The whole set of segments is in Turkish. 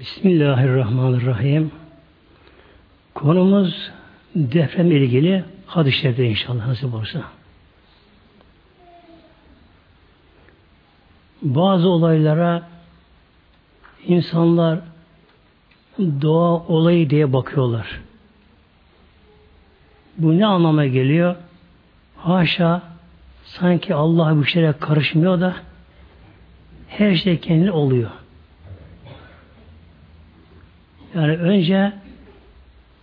Bismillahirrahmanirrahim. Konumuz deprem ilgili hadis-i şerifte inşallah nasip olursa. Bazı olaylara insanlar doğa olayı diye bakıyorlar. Bu ne anlama geliyor? Haşa sanki Allah bir şeye karışmıyor da her şey kendi oluyor. Yani önce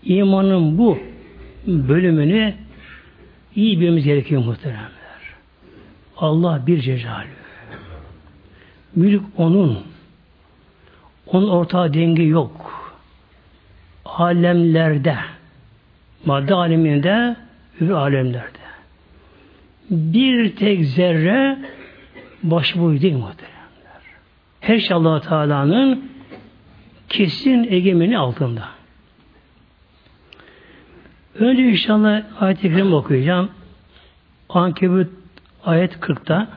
imanın bu bölümünü iyi bilmemiz gerekiyor muhteremler. Allah bir cecalü. Mülk onun. Onun ortağı dengi yok. Alemlerde, madde aleminde, öbür alemlerde. Bir tek zerre başıboyu değil muhteremler. Her şey allah Teala'nın kesin egemeni altında. Önce inşallah ayet-i kerim okuyacağım. Ankebut ayet 40'ta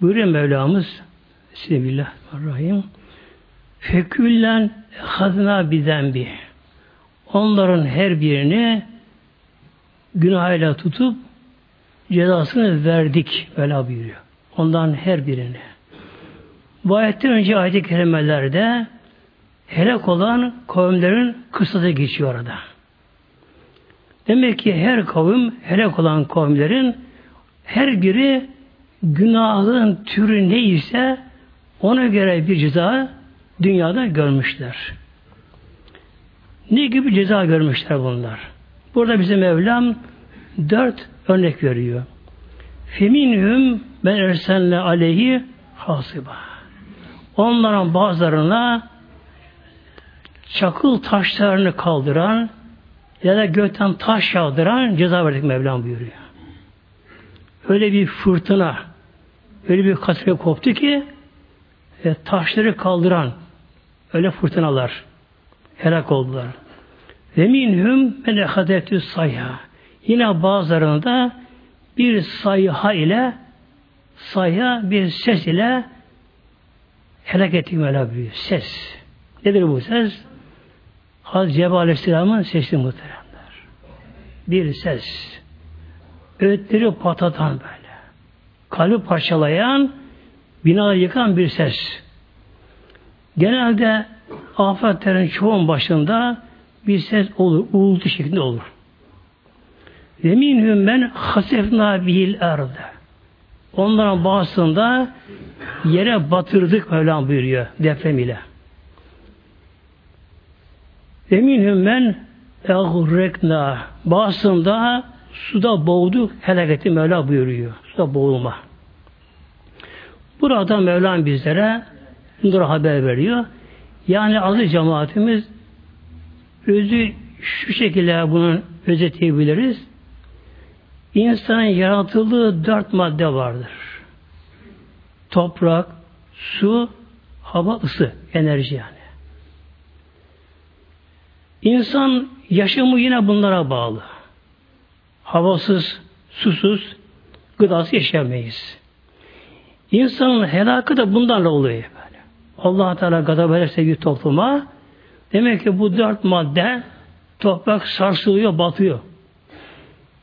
buyuruyor Mevlamız Bismillahirrahmanirrahim Feküllen hazna bizembi Onların her birini günahıyla tutup cezasını verdik. Böyle buyuruyor. Ondan her birini. Bu ayetten önce ayet-i kerimelerde helak olan kavimlerin kıssası geçiyor orada. Demek ki her kavim, helak olan kavimlerin her biri günahın türü neyse ona göre bir ceza dünyada görmüşler. Ne gibi ceza görmüşler bunlar? Burada bizim Mevlam dört örnek veriyor. Feminhum ben ersenle aleyhi hasiba. Onların bazılarına çakıl taşlarını kaldıran ya da gökten taş yağdıran ceza verdik Mevlam buyuruyor. Öyle bir fırtına, öyle bir kasve koptu ki e, taşları kaldıran öyle fırtınalar helak oldular. Ve minhum men ehadetü sayha. Yine bazılarında bir sayha ile sayha bir ses ile helak Mevla buyuruyor. Ses. Nedir bu ses? Hazreti Cebrail Aleyhisselam'ın sesli muhteremler. Bir ses. Öğütleri patatan böyle. Kalbi parçalayan, bina yıkan bir ses. Genelde afetlerin çoğun başında bir ses olur, uğultu şeklinde olur. Ve minhum men hasefna bihil erde. Onların bazısında yere batırdık Mevlam buyuruyor deprem ile. Eminhum men eğrekna bazısında suda boğduk helak etti Mevla buyuruyor. Suda boğulma. Burada Mevlam bizlere bunları haber veriyor. Yani azı cemaatimiz özü şu şekilde bunun özetleyebiliriz. İnsanın yaratıldığı dört madde vardır. Toprak, su, hava, ısı, enerji yani. İnsan yaşamı yine bunlara bağlı. Havasız, susuz, gıdası yaşayamayız. İnsanın helakı da bunlarla oluyor böyle. allah Teala gazap ederse bir topluma demek ki bu dört madde toprak sarsılıyor, batıyor.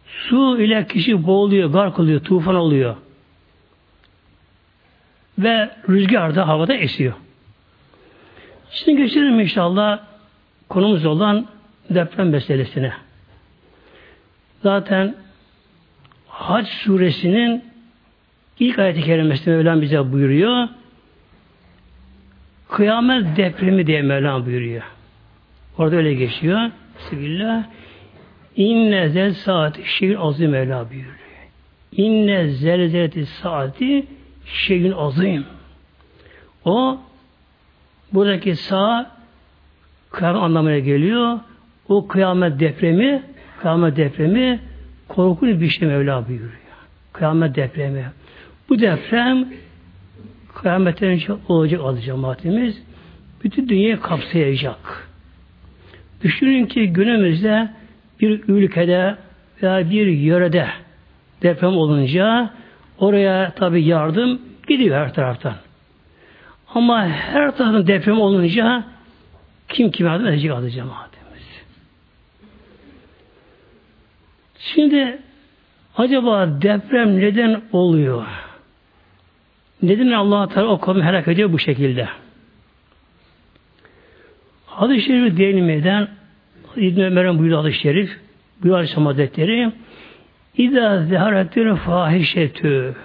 Su ile kişi boğuluyor, gark oluyor, tufan oluyor. Ve rüzgar da havada esiyor. Şimdi geçelim inşallah konumuz olan deprem meselesine. Zaten Hac suresinin ilk ayeti kerimesinde Mevlam bize buyuruyor. Kıyamet depremi diye Mevlam buyuruyor. Orada öyle geçiyor. Bismillah. İnne zel saati şeyin azim Mevla buyuruyor. İnne zelzeleti saati şeyin azim. O buradaki sağ kıyamet anlamına geliyor. O kıyamet depremi kıyamet depremi korkunç bir şey Mevla buyuruyor. Kıyamet depremi. Bu deprem kıyametten önce olacak adı cemaatimiz. Bütün dünyayı kapsayacak. Düşünün ki günümüzde bir ülkede veya bir yörede deprem olunca oraya tabi yardım gidiyor her taraftan. Ama her tarafın deprem olunca kim kime adım edecek adı cemaatimiz. Şimdi acaba deprem neden oluyor? Neden Allah Teala o kavmi helak ediyor bu şekilde? Hadis-i Şerif'i değinmeden İbn Ömer'in buyurduğu hadis-i şerif buyuruyor Aleyhisselam Hazretleri İzâ zeharettir fahişetü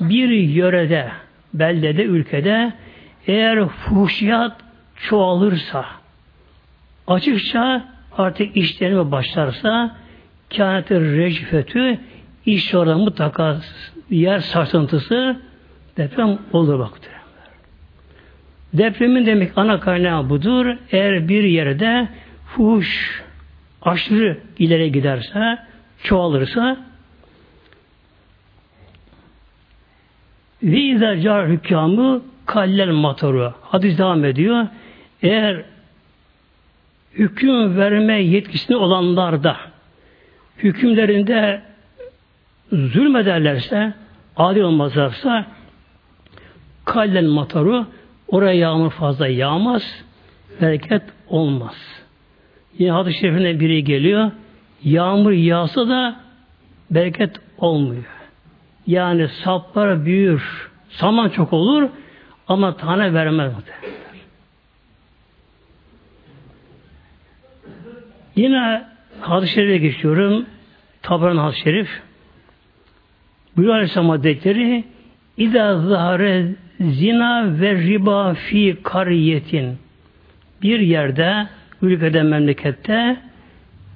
bir yörede, beldede, ülkede eğer fuhşiyat çoğalırsa açıkça artık işlerine başlarsa kânetir recfetü iş orada mutlaka yer sarsıntısı deprem olur baktır. Depremin demek ana kaynağı budur. Eğer bir yerde fuhuş aşırı ileri giderse, çoğalırsa ve izâ hükâmı kallel matoru. Hadis devam ediyor. Eğer hüküm verme yetkisini olanlar da hükümlerinde zulmederlerse, adil olmazlarsa kallel mataru oraya yağmur fazla yağmaz, bereket olmaz. Yine hadis-i şerifine biri geliyor. Yağmur yağsa da bereket olmuyor. Yani saplar büyür. Saman çok olur ama tane vermez. Yine şerife geçiyorum. Tabaran hadis-i şerif. Buyuruyor Aleyhisselam Hazretleri İzâ zâhare zina ve riba fi kariyetin bir yerde ülkede memlekette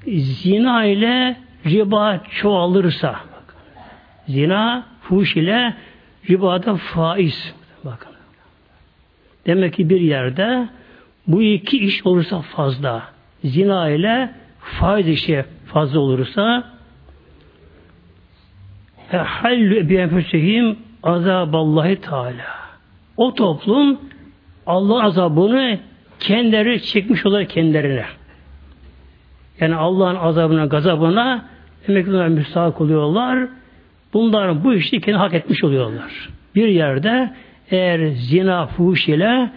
zina ile riba çoğalırsa zina fuş ile ribada faiz bakın. Demek ki bir yerde bu iki iş olursa fazla zina ile faiz işi fazla olursa hallü bi enfusihim azaballahi teala o toplum Allah azabını kendileri çekmiş olur kendilerine. Yani Allah'ın azabına, gazabına demek ki müstahak oluyorlar. Bunlar bu işi kendi hak etmiş oluyorlar. Bir yerde eğer zina, fuhuş ile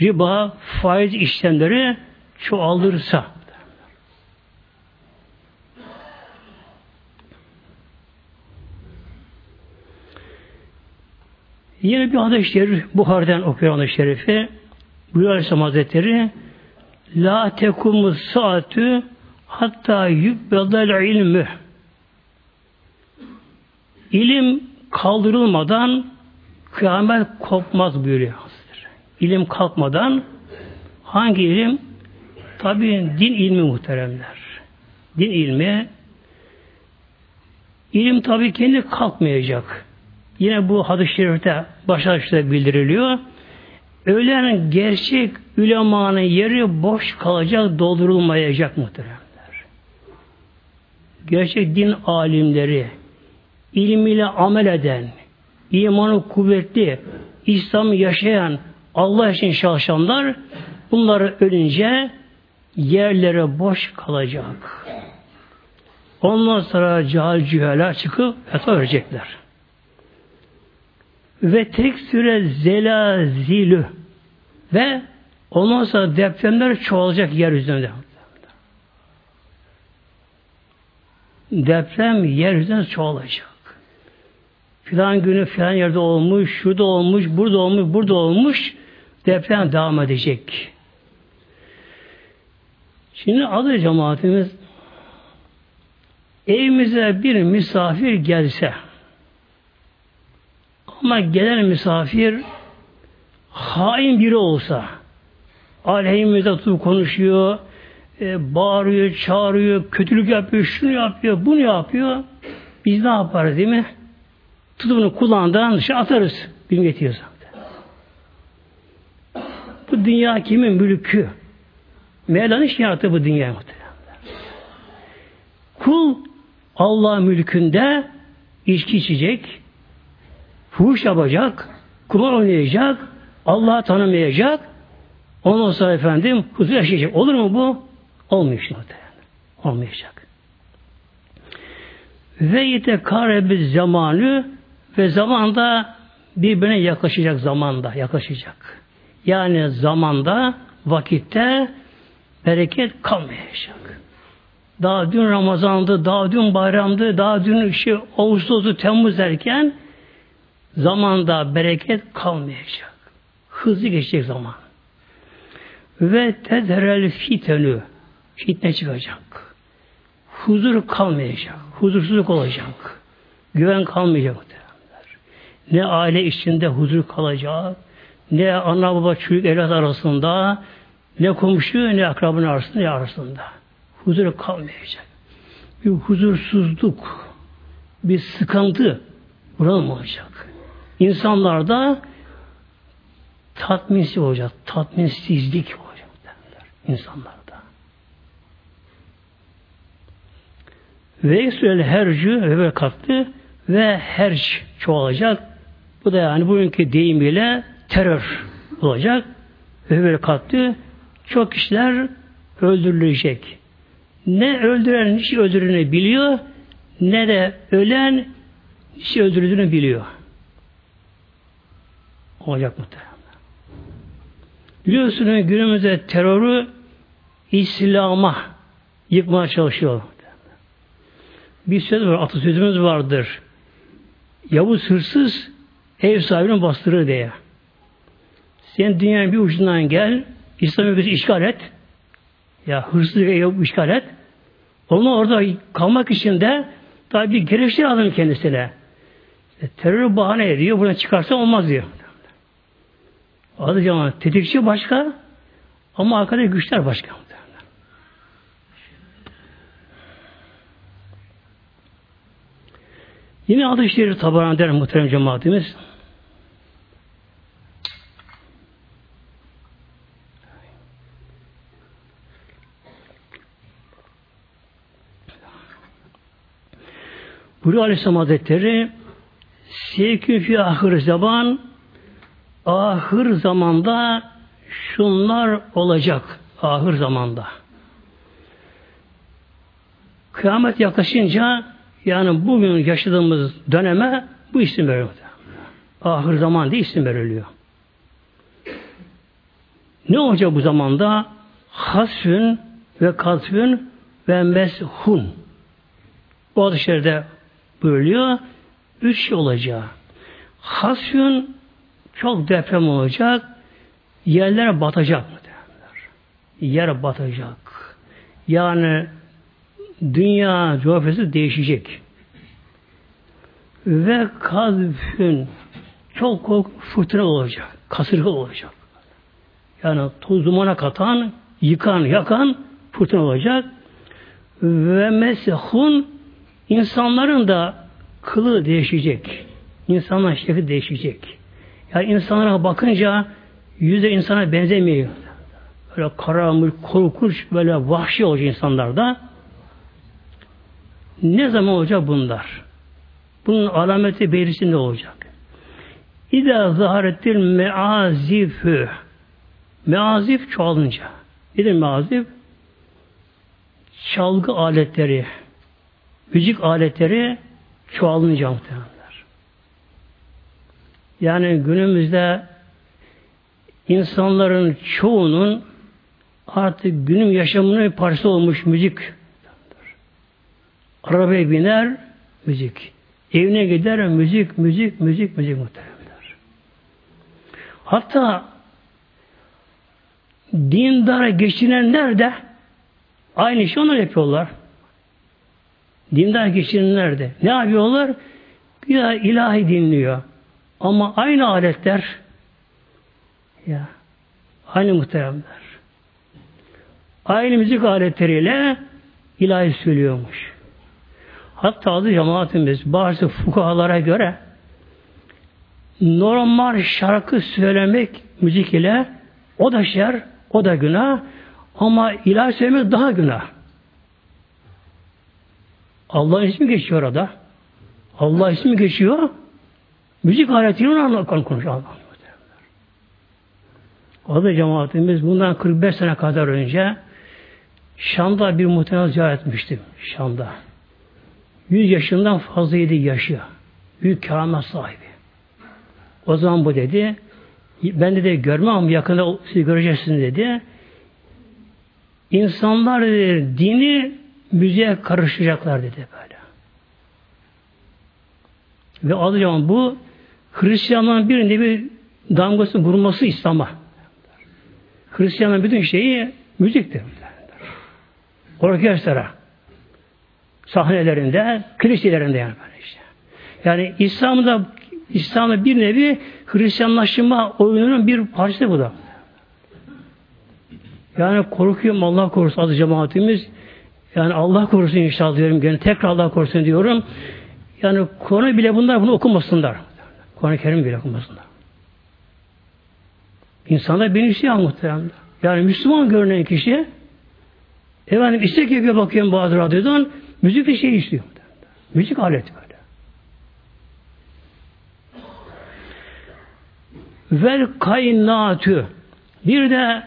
riba, faiz işlemleri çoğalırsa Yine bir hadis-i şerif Buhar'dan okuyor hadis-i şerifi. Buyuruyor Aleyhisselam Hazretleri La tekumu saatü hatta yübbedel ilmü İlim kaldırılmadan kıyamet kopmaz buyuruyor. İlim kalkmadan hangi ilim? Tabi din ilmi muhteremler. Din ilmi ilim tabi kendi kalkmayacak. Yine bu hadis-i şerifte başta bildiriliyor. Ölen gerçek ülemanın yeri boş kalacak, doldurulmayacak muhteremler. Gerçek din alimleri, ilmiyle amel eden, imanı kuvvetli, İslam'ı yaşayan, Allah için çalışanlar bunları ölünce yerlere boş kalacak. Ondan sonra cahil cühela çıkıp fetva verecekler ve tek süre zelazilü ve ondan sonra depremler çoğalacak yeryüzünde. Deprem yeryüzünden çoğalacak. Filan günü filan yerde olmuş, şurada olmuş, burada olmuş, burada olmuş. Deprem devam edecek. Şimdi adı cemaatimiz evimize bir misafir gelse ama gelen misafir hain biri olsa aleyhimizde tutup konuşuyor, e, bağırıyor, çağırıyor, kötülük yapıyor, şunu yapıyor, bunu yapıyor. Biz ne yaparız değil mi? Tutup bunu kulağından dışarı atarız. Bir getiriyoruz. Bu dünya kimin mülkü? Mevla'nın için yarattı bu dünya Kul Allah mülkünde içki içecek, fuhuş yapacak, kumar oynayacak, Allah'ı tanımayacak, ondan sonra efendim huzur yaşayacak. Olur mu bu? Olmayacak. Olmayacak. Ve yete karebi zamanı ve zamanda birbirine yaklaşacak zamanda, yaklaşacak. Yani zamanda, vakitte bereket kalmayacak. Daha dün Ramazan'dı, daha dün bayramdı, daha dün şey Ağustos'u, Temmuz derken zamanda bereket kalmayacak. Hızlı geçecek zaman. Ve tedherel fitenü fitne çıkacak. Huzur kalmayacak. Huzursuzluk olacak. Güven kalmayacak. Ne aile içinde huzur kalacak, ne ana baba çocuk evlat arasında, ne komşu ne akrabanın arasında ne arasında. Huzur kalmayacak. Bir huzursuzluk, bir sıkıntı buranın olacak. İnsanlarda tatminsiz olacak, tatminsizlik olacak derler insanlarda. Ve süreli hercü ve kattı ve herc çoğalacak. Bu da yani bugünkü deyimiyle terör olacak. Ve böyle kattı çok kişiler öldürülecek. Ne öldüren kişi öldürüldüğünü biliyor ne de ölen kişi öldürüldüğünü biliyor. Olacak muhtemelen. Biliyorsunuz günümüzde terörü İslam'a yıkmaya çalışıyor. Bir söz var, atasözümüz vardır. Yavuz hırsız ev sahibini bastırır diye. Sen dünyanın bir ucundan gel, İslam ülkesi işgal et. Ya hırsız ev işgal et. Onu orada kalmak için de tabi bir gerekçe lazım kendisine. E, terör bahane ediyor. Buradan çıkarsa olmaz diyor. Adı zaman tetikçi başka ama arkada güçler başka. Yine adı şerif tabaran der muhterem cemaatimiz. Buyuruyor Aleyhisselam Hazretleri Sevkün fi ahir zaman ahir zamanda şunlar olacak ahir zamanda. Kıyamet yaklaşınca yani bugün yaşadığımız döneme bu isim veriliyor. Ahir zaman diye isim veriliyor. Ne olacak bu zamanda? Hasfün ve katfün ve meshun. Bu adı şeride buyuruyor. Üç şey olacak. Hasfün çok deprem olacak. Yerler batacak mı derler. Yer batacak. Yani dünya coğrafyası değişecek. Ve kazfün çok kork fırtına olacak. Kasırga olacak. Yani toz dumana katan, yıkan, yakan fırtına olacak. Ve mesehun insanların da kılı değişecek. İnsanların şekli değişecek. Yani insanlara bakınca yüzde insana benzemiyor. Böyle karamır, korkunç, böyle vahşi olacak insanlarda. Ne zaman olacak bunlar? Bunun alameti belirsi ne olacak? İda zaharettil meazifü Meazif çoğalınca. Nedir meazif? Çalgı aletleri, müzik aletleri çoğalınca muhtemelenler. Yani günümüzde insanların çoğunun artık günüm yaşamının bir parçası olmuş müzik Arabaya biner, müzik. Evine gider, müzik, müzik, müzik, müzik muhteremler. Hatta dindara geçinenler de aynı işi onlar yapıyorlar. Dindar geçinenler de. Ne yapıyorlar? Ya ilahi dinliyor. Ama aynı aletler ya aynı muhteremler. Aynı müzik aletleriyle ilahi söylüyormuş. Hatta adı cemaatimiz bazı fukahalara göre normal şarkı söylemek müzik ile o da şer, o da günah ama ilahi söylemek daha günah. Allah ismi geçiyor orada. Allah ismi geçiyor. Müzik aletiyle onlarla konuşuyor. O da cemaatimiz bundan 45 sene kadar önce Şam'da bir muhtemel ziyaret etmiştim. Şam'da. 100 yaşından fazlaydı yaşı. Büyük keramet sahibi. O zaman bu dedi ben de görmem ama yakında siz göreceksiniz dedi. İnsanlar dedi, dini müziğe karışacaklar dedi böyle. Ve zaman bu Hristiyanların birinde bir damgası vurması İslam'a. Hristiyanların bütün şeyi müziktir. Orkestra. Sahnelerinde, kiliselerinde yani böyle işte. Yani İslam'da İslam'da bir nevi Hristiyanlaşma oyununun bir parçası bu da. Yani korkuyorum Allah korusun adı cemaatimiz. Yani Allah korusun inşallah diyorum. Yani tekrar Allah korusun diyorum. Yani Kur'an bile bunlar bunu okumasınlar. Kur'an-ı Kerim bile okumasınlar. İnsanlar bilinçli al muhtemelen. Yani Müslüman görünen kişi efendim istek yapıyor bakıyorum bazı radyodan müzik bir şey istiyor. Müzik aleti böyle. Vel kaynatü bir de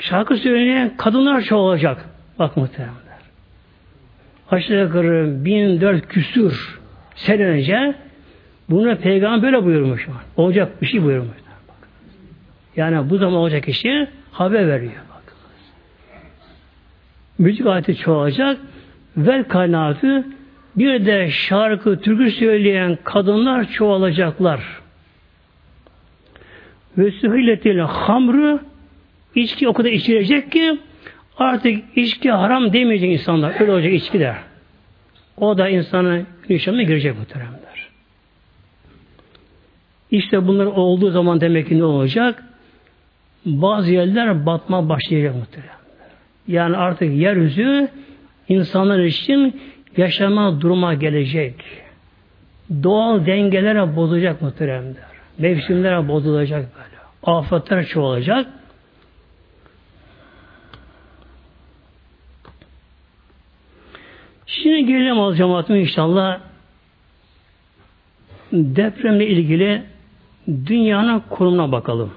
şarkı söyleyen kadınlar çoğalacak. Bak muhtemelenler. Aşağı yukarı 1004 küsür sene önce bunu peygamber böyle buyurmuş. Olacak bir şey buyurmuş. Yani bu zaman olacak kişi haber veriyor. Bak. Müzik aleti çoğalacak. Vel kaynatı bir de şarkı, türkü söyleyen kadınlar çoğalacaklar. Ve sühilletil hamru içki o kadar içilecek ki artık içki haram demeyecek insanlar. Öyle olacak içki der. O da insanın yaşamına girecek muhteremler. İşte bunlar olduğu zaman demek ki ne olacak? Bazı yerler batma başlayacak muhteremler. Yani artık yeryüzü insanlar için yaşama duruma gelecek. Doğal dengelere bozacak muhteremler. Mevsimlere bozulacak böyle. Afetler çoğalacak. Şimdi gelelim az cemaatime inşallah depremle ilgili dünyanın konumuna bakalım.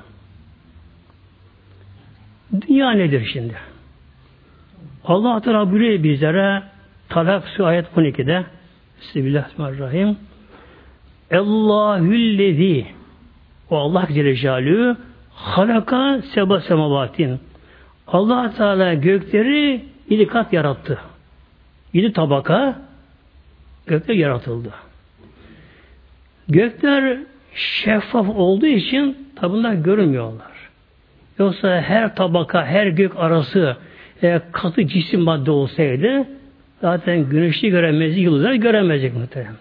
Dünya nedir şimdi? Allah Teala buyuruyor bizlere Talak Su ayet 12'de Bismillahirrahmanirrahim Allahüllezi o Allah Celle Celaluhu halaka seba semavatin Allah Teala gökleri yedi kat yarattı. Yedi tabaka gökler yaratıldı. Gökler şeffaf olduğu için tabunlar görünmüyorlar. Yoksa her tabaka, her gök arası e, katı cisim madde olsaydı zaten güneşi göremez, yıldızları göremeyecek muhteremler.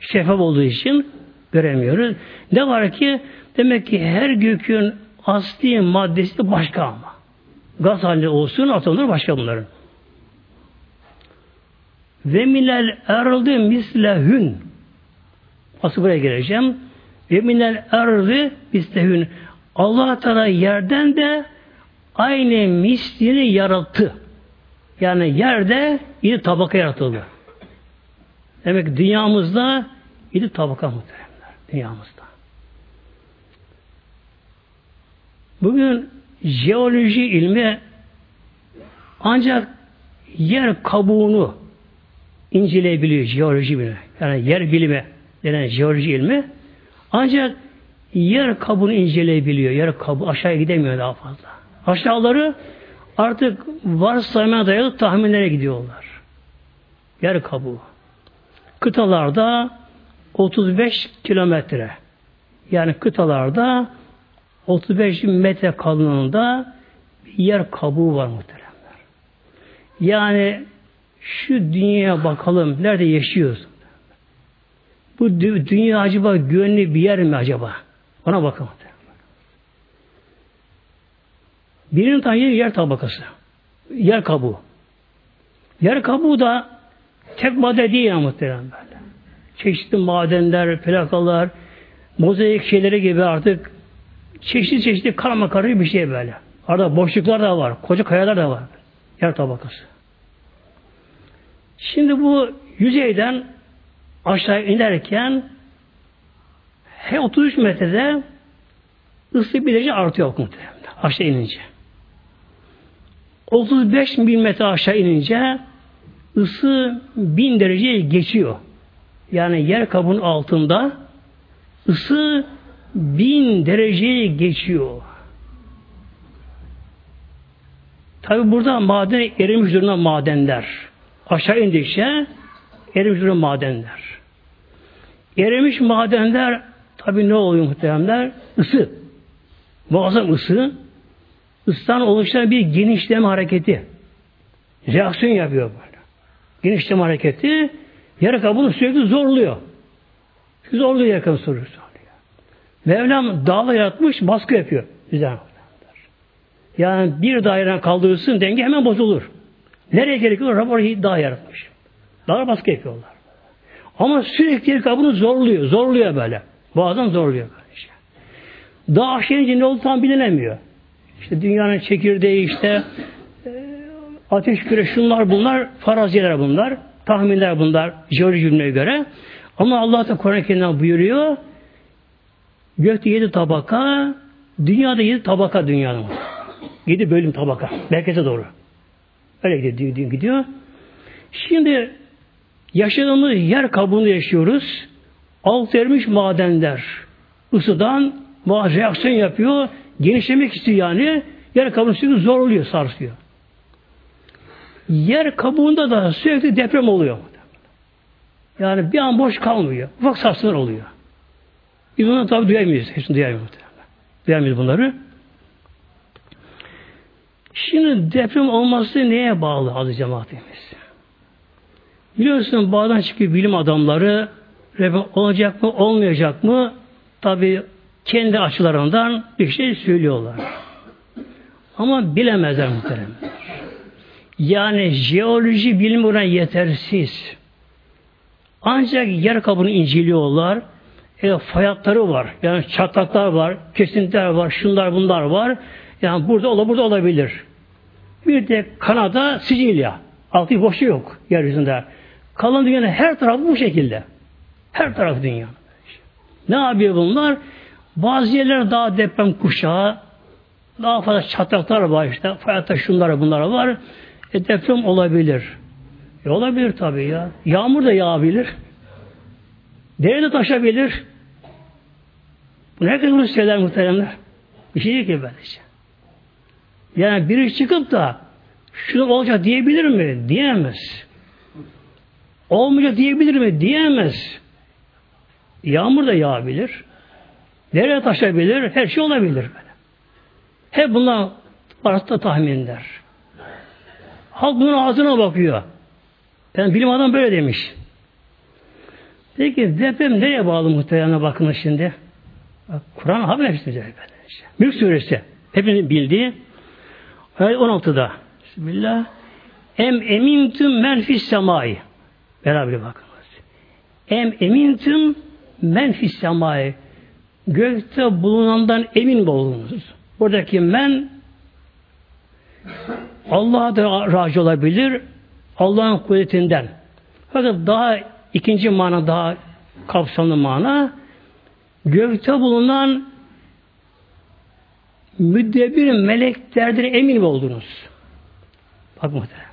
Şeffaf olduğu için göremiyoruz. Ne var ki demek ki her gökün asli maddesi de başka ama. Gaz halinde olsun atomları başka bunların. Ve minel erdi mislehün Asıl buraya geleceğim. Ve minel erdi mislehün Allah Teala yerden de aynı mislini yarattı. Yani yerde yedi tabaka yaratıldı. Demek dünyamızda yedi tabaka muhteremler. Dünyamızda. Bugün jeoloji ilmi ancak yer kabuğunu inceleyebiliyor jeoloji bilimi. Yani yer bilimi denen jeoloji ilmi ancak yer kabuğunu inceleyebiliyor. Yer kabuğu aşağıya gidemiyor daha fazla. Aşağıları artık varsaymaya dayalı tahminlere gidiyorlar. Yer kabuğu. Kıtalarda 35 kilometre yani kıtalarda 35 metre kalınlığında bir yer kabuğu var muhteremler. Yani şu dünyaya bakalım. Nerede yaşıyoruz? Bu dünya acaba güvenli bir yer mi acaba? Ona bakalım. Birinin tane yer tabakası. Yer kabuğu. Yer kabuğu da tek madde değil muhtemelen böyle. Çeşitli madenler, plakalar, mozaik şeyleri gibi artık çeşitli çeşitli karma karı bir şey böyle. Arada boşluklar da var. Koca kayalar da var. Yer tabakası. Şimdi bu yüzeyden aşağı inerken her 33 metrede ısı bir derece artıyor muhtemelen. Aşağı inince. 35 bin metre aşağı inince ısı bin dereceye geçiyor. Yani yer kabuğunun altında ısı bin dereceye geçiyor. Tabi burada maden erimiş durumda madenler. Aşağı indikçe erimiş durumda madenler. Erimiş madenler tabi ne oluyor muhteremler? Isı. Muazzam ısı. Isıdan oluşan bir genişleme hareketi. Reaksiyon yapıyor böyle. Genişleme hareketi yer kabuğunu sürekli zorluyor. Zorluyor yer kabuğunu zorluyor. Mevlam dağla yaratmış baskı yapıyor. Güzel. Yani bir daireden kaldırırsın denge hemen bozulur. Nereye gerekiyor? Rab orayı dağ yaratmış. Dağa baskı yapıyorlar. Ama sürekli kabuğunu zorluyor. Zorluyor böyle. Bazen zorluyor böyle. Dağ aşağıya ne oldu tam bilinemiyor. İşte dünyanın çekirdeği işte e, ateş küre şunlar bunlar faraziyeler bunlar. Tahminler bunlar jeoloji cümleye göre. Ama Allah da Kur'an-ı Kerim'den buyuruyor gökte yedi tabaka dünyada yedi tabaka dünyanın. Yedi bölüm tabaka. Merkeze doğru. Öyle gidiyor. gidiyor. Şimdi yaşadığımız yer kabuğunda yaşıyoruz. Alt ermiş madenler. ısıdan reaksiyon yapıyor. Genişlemek istiyor yani. Yer kabuğunu sürekli zorluyor, sarsıyor. Yer kabuğunda da sürekli deprem oluyor. Yani bir an boş kalmıyor. Ufak sarsıntılar oluyor. Biz bunu tabi duyamayız. Hepsini duyamayız. Duyamayız bunları. Şimdi deprem olması neye bağlı adı cemaatimiz? Biliyorsun bağdan çıkıyor bilim adamları olacak mı olmayacak mı tabi kendi açılarından bir şey söylüyorlar. Ama bilemezler muhterem. Yani jeoloji bilimi buna yetersiz. Ancak yer kabını inceliyorlar. E, fayatları var. Yani çatlaklar var, kesintiler var, şunlar bunlar var. Yani burada ola burada olabilir. Bir de Kanada, Sicilya. Altı boşu yok yeryüzünde. Kalan dünyanın her tarafı bu şekilde. Her taraf dünya. Ne yapıyor bunlar? Bazı yerler daha deprem kuşağı, daha fazla çatlaklar var işte. Hayatta şunlar bunlar var. E deprem olabilir. E olabilir tabii ya. Yağmur da yağabilir. Dere de taşabilir. Bu ne kadar şeyler muhteremler. Bir şey değil ki böylece. Yani biri çıkıp da şunu olacak diyebilir mi? Diyemez. Olmayacak diyebilir mi? Diyemez. Yağmur da yağabilir. Dere taşabilir. Her şey olabilir böyle. Hep bunlar arasında tahminler. Halk bunun ağzına bakıyor. Yani bilim adam böyle demiş. Peki deprem nereye bağlı muhtemelen bakın şimdi? Kur'an haber hepsi Mülk suresi. Hepinin bildiği. Ayet 16'da. Bismillah. Em emintüm men fis semai. Beraber bakınız. Em emintüm men fis semai. Gökte bulunandan emin mi oldunuz? Buradaki men Allah'a da razı olabilir. Allah'ın kuvvetinden. Fakat daha ikinci mana daha kapsamlı mana gökte bulunan müddebir meleklerdir emin mi oldunuz? Bak muhteremler.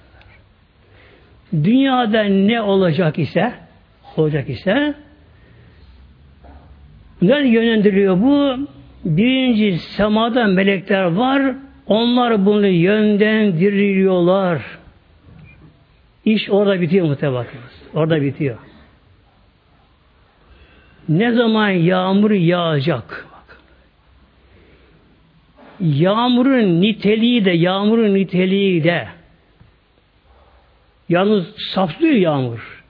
Dünyada ne olacak ise olacak ise nerede yönlendiriyor bu? Birinci semada melekler var. Onlar bunu yönlendiriyorlar. İş orada bitiyor muhtemelen. Orada bitiyor. Ne zaman yağmur yağacak? Yağmurun niteliği de, yağmurun niteliği de yalnız saflıyor yağmur.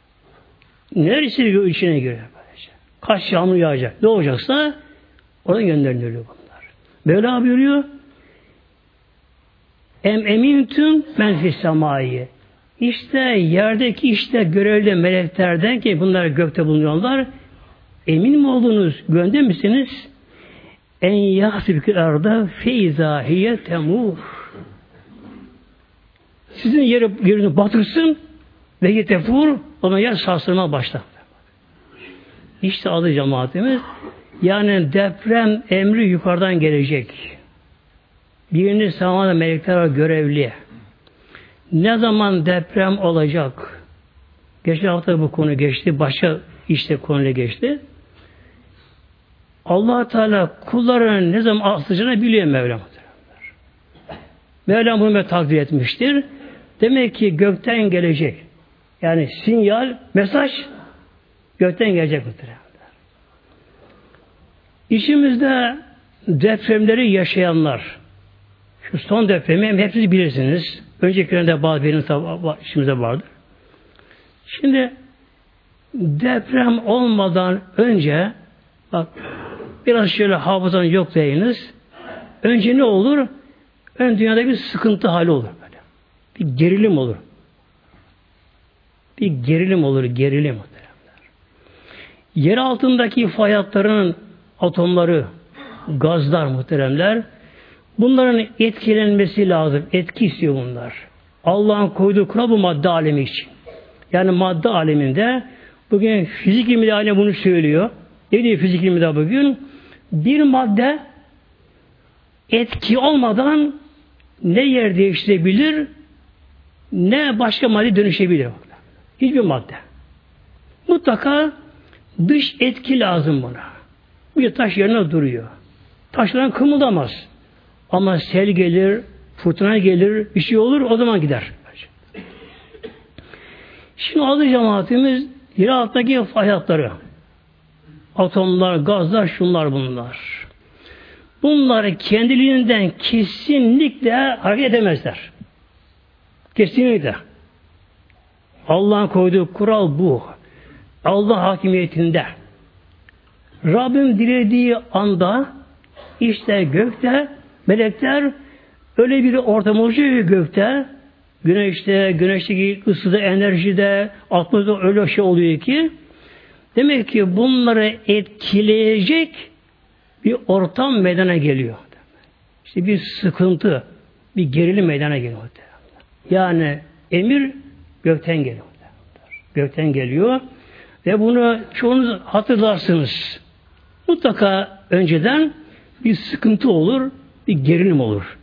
Neresi içine giriyor. Kaç yağmur yağacak? Ne olacaksa oradan gönderiliyor bunlar. Mevla buyuruyor Em emintüm men fis semayı. İşte yerdeki işte görevli meleklerden ki bunlar gökte bulunuyorlar. Emin mi oldunuz? Güvende misiniz? En yahsibkül arda feyzahiye temur. Sizin yeri, yerini batırsın ve yetefur ona yer sarsılma başlar. İşte adı cemaatimiz yani deprem emri yukarıdan gelecek. Birinci semada melekler görevli. Ne zaman deprem olacak? Geçen hafta bu konu geçti. Başka işte konuyla geçti. allah Teala kulların ne zaman asılacağını biliyor Mevlam. Mevlam bunu takdir etmiştir. Demek ki gökten gelecek. Yani sinyal, mesaj gökten gelecek muhtemelen. İçimizde depremleri yaşayanlar, şu son depremi hepiniz bilirsiniz. Öncekilerinde bazı benim işimize vardı. Şimdi deprem olmadan önce bak biraz şöyle hafızanı yoklayınız. Önce ne olur? Ön dünyada bir sıkıntı hali olur böyle. Bir gerilim olur. Bir gerilim olur, gerilim. Yer altındaki fay hatlarının atomları, gazlar muhteremler, bunların etkilenmesi lazım. Etki istiyor bunlar. Allah'ın koyduğu kural bu madde alemi için. Yani madde aleminde bugün fizik ilmi de bunu söylüyor. Ne diyor fizik ilmi de bugün? Bir madde etki olmadan ne yer değiştirebilir ne başka madde dönüşebilir. Hiçbir madde. Mutlaka dış etki lazım buna. Bir taş yerine duruyor. Taşların kımıldamaz. Ama sel gelir, fırtına gelir, bir şey olur o zaman gider. Şimdi adı cemaatimiz yer alttaki hayatları. Atomlar, gazlar, şunlar bunlar. Bunları kendiliğinden kesinlikle hareket edemezler. Kesinlikle. Allah'ın koyduğu kural bu. Allah hakimiyetinde. Rabbim dilediği anda işte gökte melekler öyle bir ortam oluşuyor gökte güneşte, güneşteki ısıda, enerjide, atmosferde öyle şey oluyor ki demek ki bunları etkileyecek bir ortam meydana geliyor. İşte bir sıkıntı, bir gerilim meydana geliyor. Yani emir gökten geliyor. Gökten geliyor. Ve bunu çoğunuz hatırlarsınız. Mutlaka önceden bir sıkıntı olur, bir gerilim olur.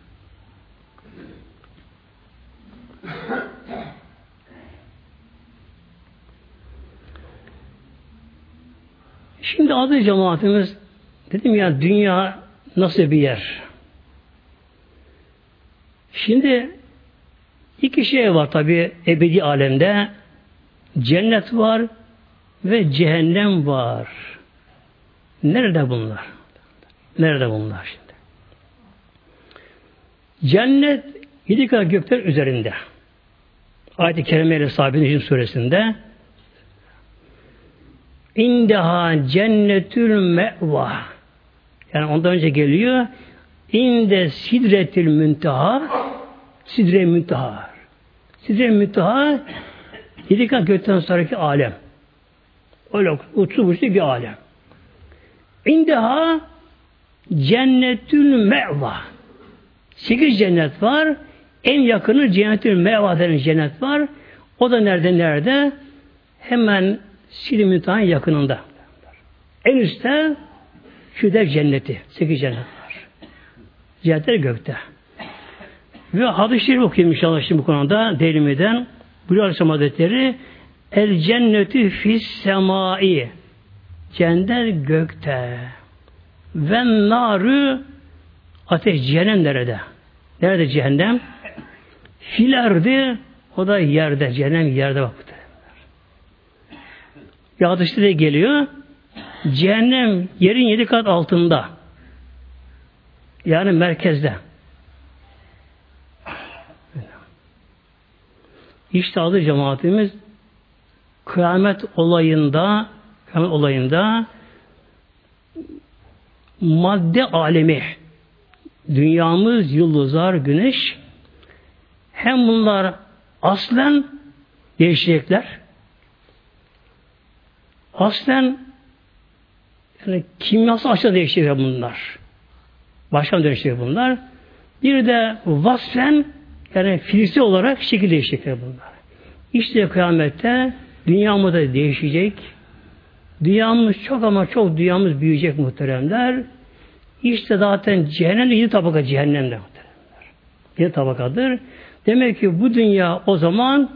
Şimdi adı cemaatimiz dedim ya dünya nasıl bir yer? Şimdi iki şey var tabi ebedi alemde. Cennet var ve cehennem var. Nerede bunlar? Nerede bunlar şimdi? Cennet yedi kat gökler üzerinde. Ayet-i Kerime ile sahibi suresinde İndeha cennetül me'va yani ondan önce geliyor İnde sidretil münteha sidre münteha sidre münteha yedi kat gökten sonraki alem öyle uçlu uçlu bir alem İndeha cennetül me'va sekiz cennet var en yakını cennetül me'va denen cennet var o da nerede nerede hemen Silim imtihan yakınında. En üstte Füdev cenneti. Sekiz cennet var. Cennetler gökte. Ve hadis-i şerif okuyayım inşallah şimdi bu konuda delimiden. Buyuruyor Aleyhisselam Hazretleri El cennetü fis semai Cennet gökte. Ve narı ateş cehennem nerede? Nerede cehennem? Filerdi o da yerde. Cehennem yerde bak. Yağdışlı da geliyor. Cehennem yerin yedi kat altında. Yani merkezde. İşte adı cemaatimiz kıyamet olayında kıyamet olayında madde alemi dünyamız, yıldızlar, güneş hem bunlar aslen değişecekler aslen yani kimyasal açıda değişiyor bunlar. Başkan dönüşüyor bunlar. Bir de vasfen yani fiziksel olarak şekil değişecekler bunlar. İşte kıyamette dünyamız da değişecek. Dünyamız çok ama çok dünyamız büyüyecek muhteremler. İşte zaten cehennem yedi tabaka cehennemde muhteremler. Yedi tabakadır. Demek ki bu dünya o zaman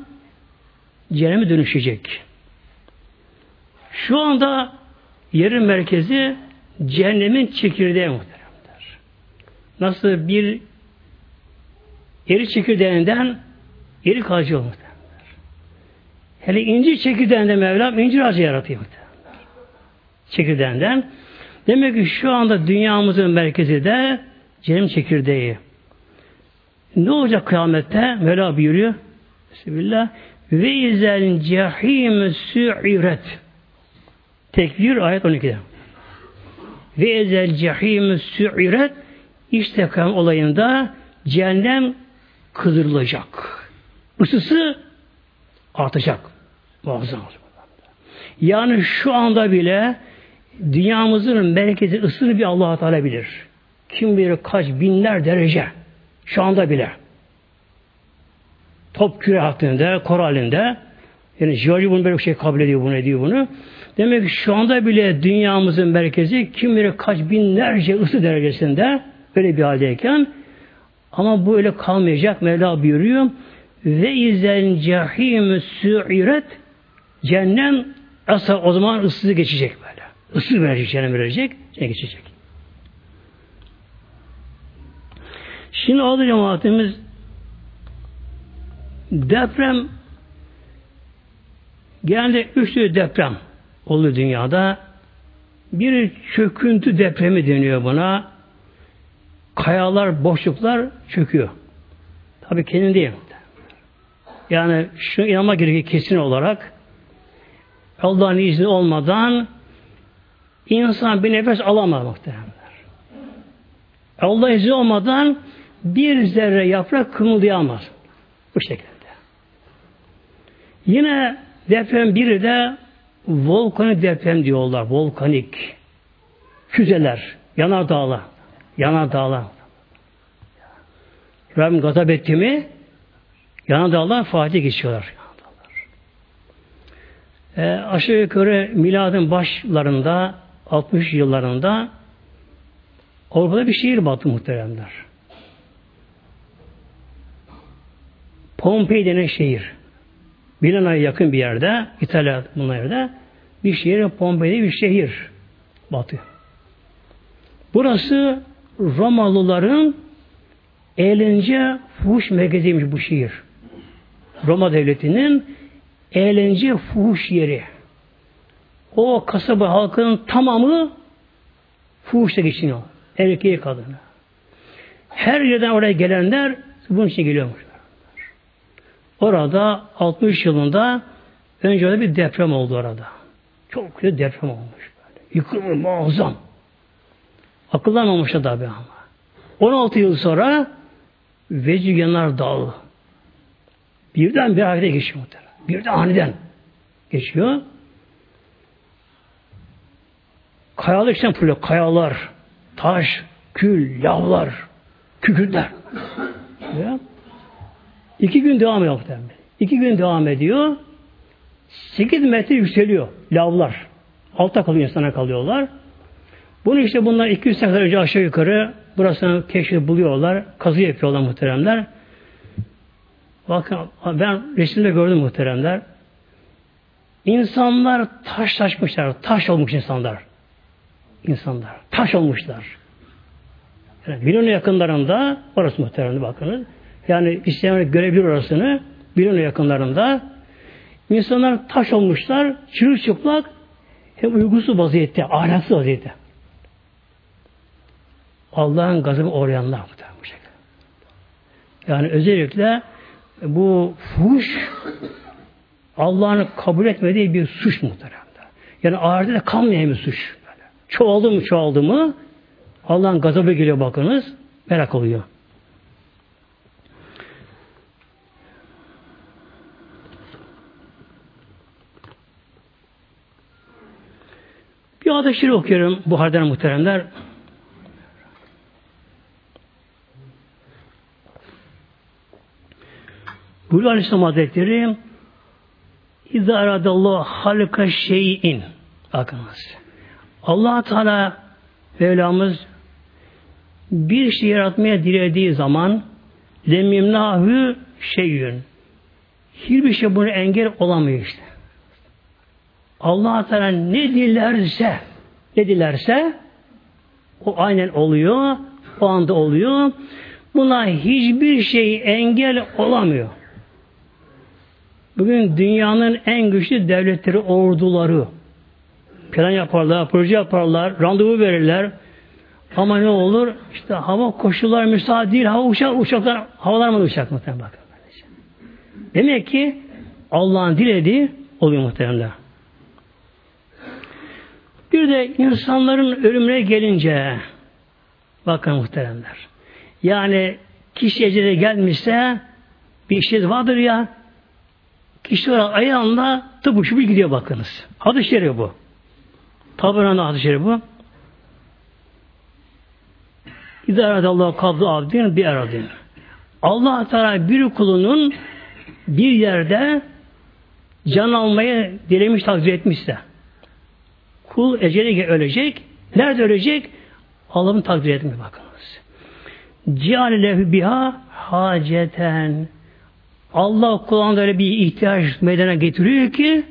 cehenneme dönüşecek. Şu anda yerin merkezi cehennemin çekirdeği muhteremler. Nasıl bir eri çekirdeğinden eri kağıcı olur muhteremler. Hele incir çekirdeğinden Mevlam incir ağacı yaratıyor. Çekirdeğinden. Demek ki şu anda dünyamızın merkezi de cehennem çekirdeği. Ne olacak kıyamette? Mevla buyuruyor. Bismillah. Ve izel cehim su'iret. Tekbir ayet 12'de. Ve ezel cehim su'iret işte olayında cehennem kızdırılacak. Isısı artacak. Muazzam. Yani şu anda bile dünyamızın merkezi ısını bir Allah Teala bilir. Kim bilir kaç binler derece. Şu anda bile. Top küre hakkında, kor halinde. Yani jeoloji bunu böyle bir şey kabul ediyor, bunu ediyor bunu. Demek ki şu anda bile dünyamızın merkezi kim bilir kaç binlerce ısı derecesinde böyle bir haldeyken ama bu öyle kalmayacak. Mevla buyuruyor. Ve izen cehim su'iret cennem asla o zaman ıssız geçecek böyle. Issız verecek, cennem verecek, cennet geçecek. Şimdi adı cemaatimiz deprem genelde üç tür deprem oluyor dünyada. Bir çöküntü depremi deniyor buna. Kayalar, boşluklar çöküyor. Tabii kendi değil. Yani şu inanma gerekiyor kesin olarak Allah'ın izni olmadan insan bir nefes alamaz muhtemelen. Allah izni olmadan bir zerre yaprak kımıldayamaz. Bu şekilde. Yine deprem biri de volkanik deprem diyorlar. Volkanik. Füzeler. Yanar dağlar. Yanar dağlar. Rabbim gazap etti mi yanar dağlar Fatih geçiyorlar. E, aşağı yukarı miladın başlarında 60 yıllarında Avrupa'da bir şehir battı muhteremler. Pompei denen şehir. Milano'ya yakın bir yerde, İtalya bunlarda bir şehir, Pompei'de bir şehir batı. Burası Romalıların eğlence fuhuş merkeziymiş bu şehir. Roma devletinin eğlence fuhuş yeri. O kasaba halkının tamamı fuhuşta geçiniyor. Erkeği kadını. Her yerden oraya gelenler bunun için geliyormuş. Orada 60 yılında önce orada bir deprem oldu orada. Çok kötü deprem olmuş. Böyle. Yıkılmış muazzam. Akıllanmamış da tabi ama. 16 yıl sonra Vecigenar Dağı birden bir ayda geçiyor muhtemelen. Birden aniden geçiyor. Kayalar içten fırlıyor. Kayalar, taş, kül, lavlar, kükürtler. İki gün devam ediyor muhtemelen. İki gün devam ediyor. Sekiz metre yükseliyor lavlar. Altta kalıyor insana kalıyorlar. Bunu işte bunlar 200 sene önce aşağı yukarı burasını keşif buluyorlar. Kazı yapıyorlar muhteremler. Bakın ben resimde gördüm muhteremler. İnsanlar taşlaşmışlar. Taş olmuş insanlar. İnsanlar. Taş olmuşlar. Yani Milano yakınlarında orası muhteremde bakınız. Yani isteyenler görebilir orasını. Milano yakınlarında insanlar taş olmuşlar. Çırılçıplak hem uygunsuz vaziyette, ahlaksız vaziyette. Allah'ın gazabı uğrayanlar bu. Yani özellikle bu fuş Allah'ın kabul etmediği bir suç muhteremde. Yani ahirette de kalmayan bir suç. Böyle. Çoğaldı mı çoğaldı mı Allah'ın gazabı geliyor bakınız merak oluyor. Bir adet okuyorum bu harden muhteremler. Buyuruyor Aleyhisselam Hazretleri İzâ aradallahu halka şeyin bakınız. allah Teala Mevlamız bir şey yaratmaya dilediği zaman lemimnahü şeyün hiçbir şey bunu engel olamıyor işte. allah Teala ne dilerse ne dilerse O aynen oluyor. O anda oluyor. Buna hiçbir şey engel olamıyor. Bugün dünyanın en güçlü devletleri, orduları plan yaparlar, proje yaparlar, randevu verirler. Ama ne olur? İşte hava koşullar müsaade değil. Hava uçak, uçaklar, havalar mı uçak muhtemelen bakın. Demek ki Allah'ın dilediği oluyor muhtemelen. Bir de insanların ölümüne gelince bakın muhteremler. Yani kişi ecele gelmişse bir şey vardır ya kişi olarak ayağında tıpış bir gidiyor bakınız. Hadis-i şerif bu. Tabiran'da hadis-i şerif bu. İdare Allah kablı abdin bir aradin. Allah Teala bir kulunun bir yerde can almayı dilemiş takdir etmişse kul eceli ölecek. Nerede ölecek? Allah'ın takdir etmiyor bakınız. Cialehu biha haceten Allah kulağında öyle bir ihtiyaç meydana getiriyor ki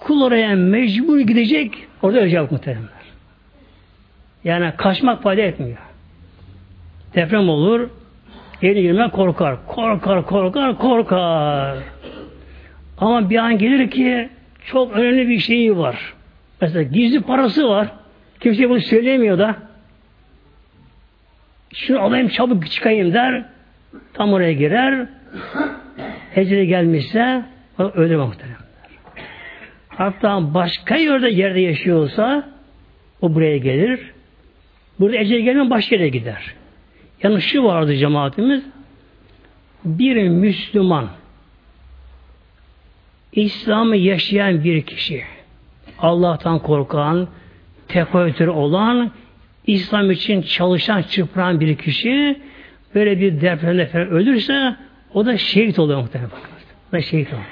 kul oraya mecbur gidecek orada ölecek muhteremler. Yani kaçmak fayda etmiyor. Deprem olur evine girmek korkar. Korkar, korkar, korkar. Ama bir an gelir ki çok önemli bir şeyi var. Mesela gizli parası var. Kimse bunu söylemiyor da. Şunu alayım çabuk çıkayım der. Tam oraya girer. Eceli gelmişse öyle muhteremler. Hatta başka yerde yerde yaşıyorsa o buraya gelir. Burada eceli gelmeyen başka yere gider. Yani şu vardı cemaatimiz bir Müslüman İslam'ı yaşayan bir kişi Allah'tan korkan, tekvayetür olan, İslam için çalışan, çıpran bir kişi böyle bir depremde ölürse o da şehit oluyor muhtemelen. O da şehit oluyor.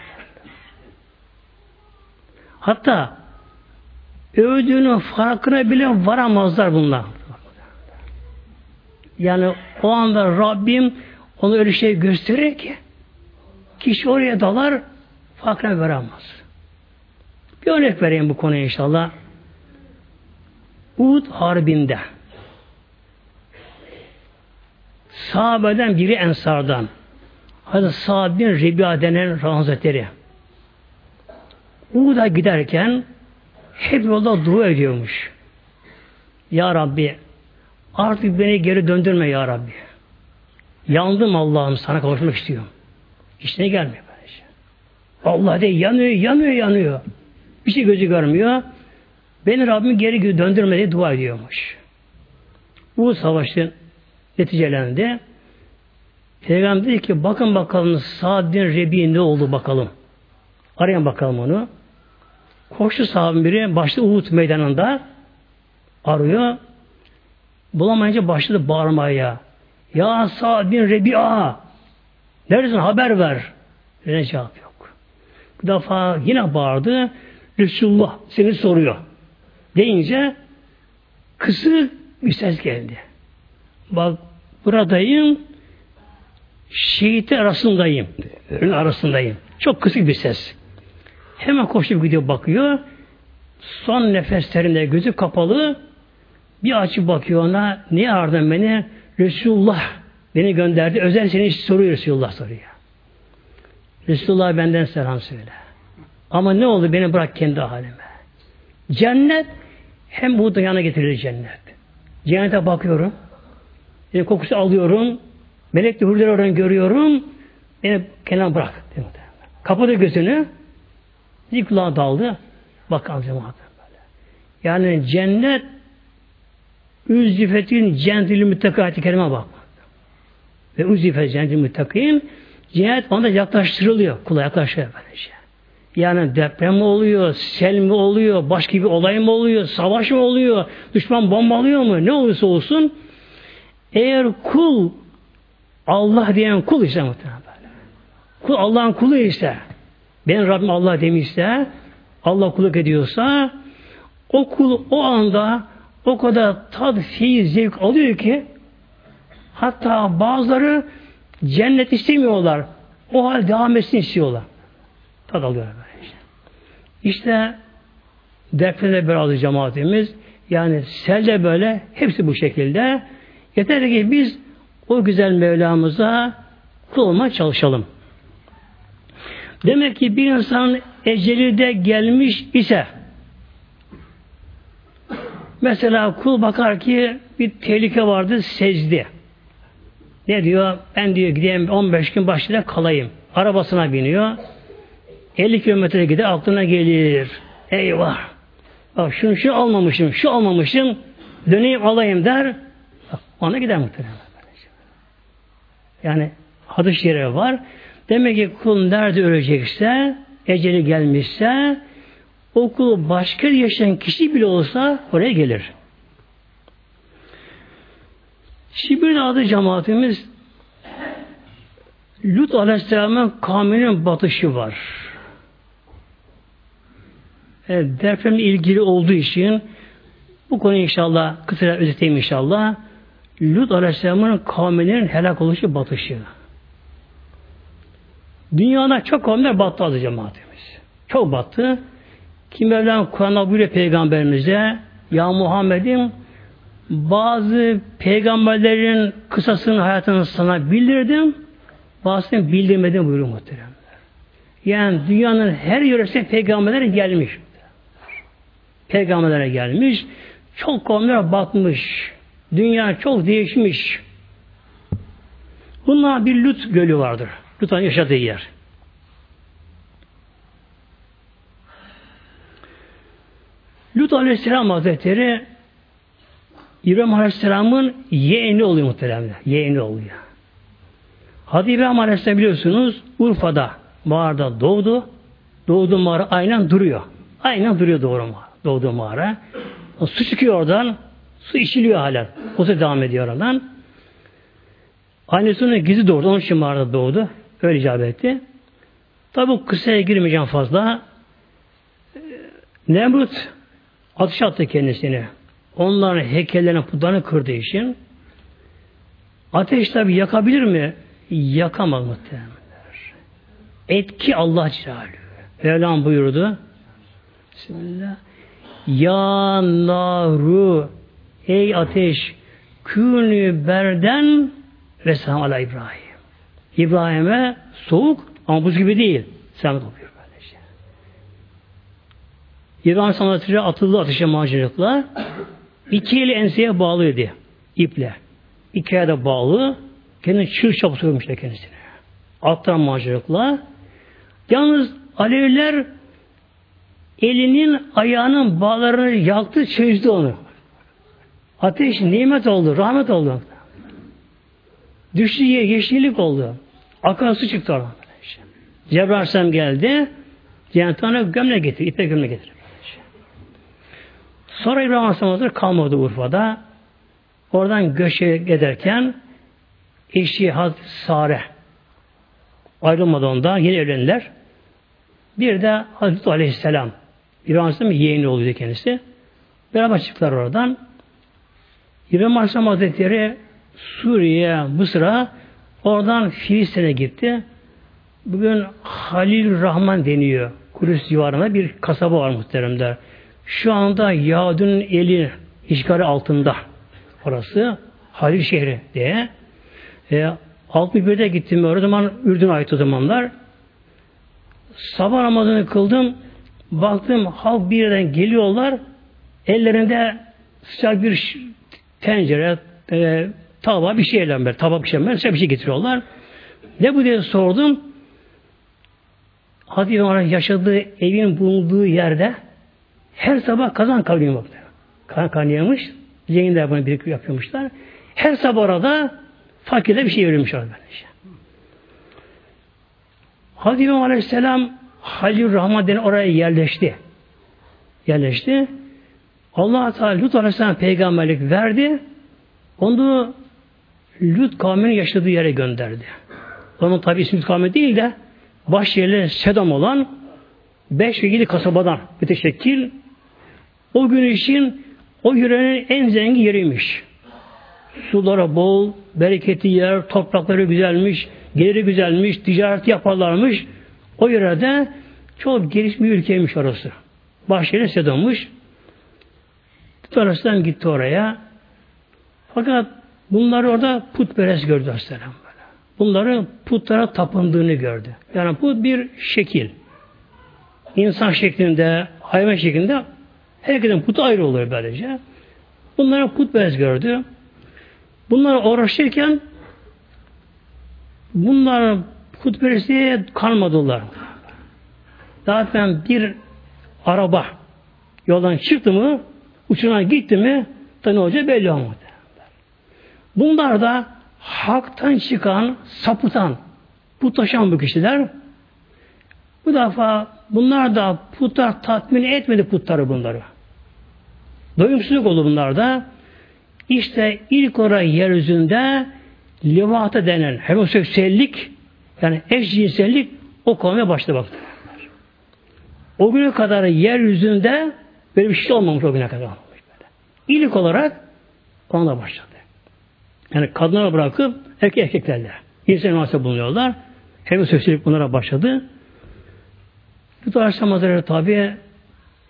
Hatta övdüğünün farkına bile varamazlar bunlar. Yani o anda Rabbim onu öyle şey gösterir ki kişi oraya dalar farkına varamaz. Bir örnek vereyim bu konuya inşallah. Uhud Harbi'nde sahabeden biri Ensar'dan Hazreti Sa'd bin Rebi'a denen Hazretleri Uhud'a giderken hep yolda dua ediyormuş. Ya Rabbi artık beni geri döndürme Ya Rabbi. Yandım Allah'ım sana kavuşmak istiyorum. İşine gelmiyor böylece. Allah de yanıyor, yanıyor, yanıyor. Bir şey gözü görmüyor. Beni Rabbim geri döndürme diye dua ediyormuş. Bu savaşın neticelendi. Peygamber dedi ki bakın bakalım Sa'd bin Rebi ne oldu bakalım. Arayın bakalım onu. Koştu sahabin biri başta Uhud meydanında arıyor. Bulamayınca başladı bağırmaya. Ya Sa'd bin Rebi'a neredesin haber ver. Ne cevap yok. Bir defa yine bağırdı. Resulullah seni soruyor. Deyince kısık bir ses geldi. Bak buradayım şehit arasındayım. Ölün arasındayım. Çok kısık bir ses. Hemen koşup gidiyor bakıyor. Son nefeslerinde gözü kapalı bir açıp bakıyor ona. Niye aradın beni? Resulullah beni gönderdi. Özel seni soruyor Resulullah soruyor. Resulullah benden selam söyle. Ama ne oldu? Beni bırak kendi halime. Cennet hem bu yana getirilir cennet. Cennete bakıyorum. Beni kokusu alıyorum. Melek de hurları oradan görüyorum. Beni kenara bırak. Kapadı gözünü. Kulağa daldı. Bakalım cemaat böyle. Yani cennet Üzzifetin cennetil müttakati kelime bak. Ve üzzifet cennetil müttakin cennet ona yaklaştırılıyor. Kula yaklaşıyor böylece. Yani deprem mi oluyor, sel mi oluyor, başka bir olay mı oluyor, savaş mı oluyor, düşman bombalıyor mu, ne olursa olsun eğer kul Allah diyen kul ise muhtemelen. Kul Allah'ın kulu ise ben Rabbim Allah demişse Allah kulluk ediyorsa o kul o anda o kadar tad, feyiz, zevk alıyor ki hatta bazıları cennet istemiyorlar. O hal devam etsin istiyorlar. Tad alıyorlar böyle işte. İşte depremde biraz cemaatimiz Yani selde böyle hepsi bu şekilde. Yeter ki biz o güzel Mevlamıza kul olmaya çalışalım. Demek ki bir insan eceli de gelmiş ise mesela kul bakar ki bir tehlike vardı secde. Ne diyor? Ben diyor gideyim 15 gün başlayacak kalayım. Arabasına biniyor. 50 kilometre gider aklına gelir. Eyvah. Bak şunu şu almamışım, şu almamışım. Döneyim alayım der. Bak, ona gider muhtemelen. Yani hadis yere var. Demek ki kul nerede ölecekse, eceli gelmişse, o kul başka yaşayan kişi bile olsa oraya gelir. Şibir adı cemaatimiz Lut Aleyhisselam'ın kavminin batışı var. Evet, depremle ilgili olduğu için bu konuyu inşallah kısaca özeteyim inşallah. Lut Aleyhisselam'ın kavminin helak oluşu batışı. Dünyada çok kavimler battı adı cemaatimiz. Çok battı. Kim Mevlam Kur'an'da buyuruyor peygamberimize Ya Muhammed'im bazı peygamberlerin kısasını hayatını sana bildirdim. Bazısını bildirmedim buyuruyor muhteremler. Yani dünyanın her yöresine peygamberler gelmiş. Peygamberlere gelmiş. Çok kavimler batmış. Dünya çok değişmiş. Bunlar bir Lut gölü vardır. Lut'un yaşadığı yer. Lut Aleyhisselam Hazretleri İbrahim Aleyhisselam'ın yeğeni oluyor muhtemelen. Yeğeni oluyor. Hadi İbrahim Aleyhisselam biliyorsunuz Urfa'da mağarada doğdu. Doğduğu mağara aynen duruyor. Aynen duruyor doğru mağara. Doğduğu mağara. O su çıkıyor oradan. Su içiliyor hala. O da devam ediyor oradan. Annesinin gizli doğdu. Onun için mağarada doğdu. Öyle icap etti. Tabi kısaya girmeyeceğim fazla. Nemrut atış attı kendisini. Onların heykellerine putlarını kırdığı için ateş tabi yakabilir mi? Yakamaz muhtemelen. Etki Allah Celaluhu. Mevlam buyurdu. Bismillah. Ya naru ey ateş künü berden ve selam ala İbrahim. İbrahim'e soğuk ama buz gibi değil. Selamet oluyor böylece. İbrahim sanatçıya atıldı ateşe macerikla. İki eli enseye bağlıydı. iple. İki de bağlı. Kendini çır çapı kendisine. Alttan macerikla. Yalnız Aleviler elinin ayağının bağlarını yaktı, çözdü onu. Ateş nimet oldu, rahmet oldu. Düştü yeşillik oldu. Akan su çıktı oradan. Cebrail Aleyhisselam geldi. Cennet gömle getir, ipek gömle getir. Sonra İbrahim Aleyhisselam kalmadı Urfa'da. Oradan göçe ederken eşi Hazreti Sare ayrılmadı ondan. Yeni evlendiler. Bir de Hazreti Aleyhisselam İbrahim Aleyhisselam'ın yeğeni oluyor kendisi. Beraber çıktılar oradan. İbrahim Aleyhisselam Hazretleri Suriye, Mısır'a oradan Filistin'e gitti. Bugün Halil Rahman deniyor. Kudüs civarında bir kasaba var muhteremler. Şu anda Yahud'un eli işgali altında. Orası Halil şehri diye. E, 61'de gittim. O zaman Ürdün ait o zamanlar. Sabah namazını kıldım. Baktım halk bir yerden geliyorlar. Ellerinde sıcak bir tencere, e, tava bir şeyler böyle, tabak bir şey böyle, bir şey getiriyorlar. Ne bu diye sordum. Hadi olarak yaşadığı evin bulunduğu yerde her sabah kazan kaynıyor. Kan kaynıyormuş. Zenginler bunu birikip yapıyormuşlar. Her sabah orada fakirle bir şey verilmiş orada. Hazreti İmam Aleyhisselam Halil Rahman denen oraya yerleşti. Yerleşti. Allah Teala Lut Aleyhisselam peygamberlik verdi. Onu Lut kavminin yaşadığı yere gönderdi. Onun tabi ismi kavmi değil de baş yerleri Sedam olan beş ve yedi kasabadan müteşekkil o gün için o yörenin en zengin yeriymiş. Sulara bol, bereketli yer, toprakları güzelmiş, geliri güzelmiş, ticaret yaparlarmış. O yörede çok gelişmiş ülkeymiş orası. Başyeri Sedom'muş. Lut Aleyhisselam gitti oraya. Fakat bunları orada putperest gördü Aleyhisselam. Böyle. Bunları putlara tapındığını gördü. Yani put bir şekil. İnsan şeklinde, hayvan şeklinde herkesin putu ayrı oluyor böylece. Bunları putperest gördü. Bunlar uğraşırken bunlar putperestliğe kalmadılar. Zaten bir araba yoldan çıktı mı, uçuna gitti mi, da ne belli olmadı. Bunlar da haktan çıkan, sapıtan, putlaşan bu kişiler. Bu defa bunlar da putlar tatmin etmedi putları bunları. Doyumsuzluk oldu bunlarda. İşte ilk oraya yeryüzünde livata denen homoseksüellik yani eşcinsellik o konuya başladı baktı. O güne kadar yeryüzünde böyle bir şey olmamış o güne kadar olmamış böyle. İlk olarak ona başladı. Yani kadınlara bırakıp erkek erkeklerle insan münasebet bulunuyorlar. Homoseksüellik bunlara başladı. Bu tarz Hazretleri tabi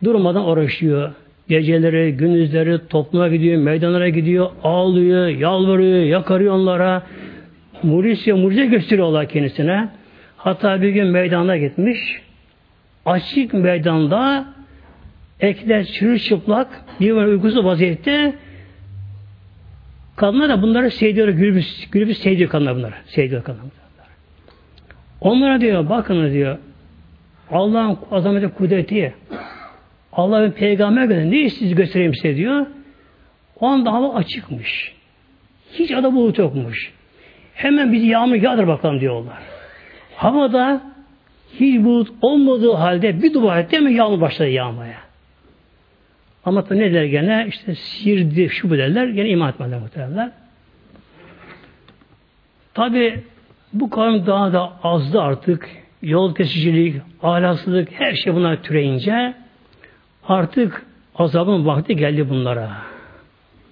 durmadan uğraşıyor. Geceleri, gündüzleri topluma gidiyor, meydanlara gidiyor, ağlıyor, yalvarıyor, yakarıyor onlara. Mucize, mucize gösteriyorlar kendisine. Hatta bir gün meydana gitmiş. Açık meydanda ekler çırılçıplak bir var uykusu vaziyette kadınlar da bunları seyrediyor, gülüp, gülüp seyrediyor kadınlar bunları. Seyrediyor kadınlar. Onlara diyor, bakın diyor, Allah'ın azameti kudreti, Allah'ın peygamber gönder. Ne siz göstereyim size diyor. O anda hava açıkmış. Hiç ada bulut yokmuş. Hemen bizi yağmur yağdır bakalım diyorlar. Havada hiç bulut olmadığı halde bir dua etti mi yağmur başladı yağmaya. Ama ne derler gene işte sirdi şu bu derler gene iman etmediler muhtemelenler. Tabi bu kavim daha da azdı artık. Yol kesicilik, ahlaksızlık her şey bunlar türeyince Artık azabın vakti geldi bunlara.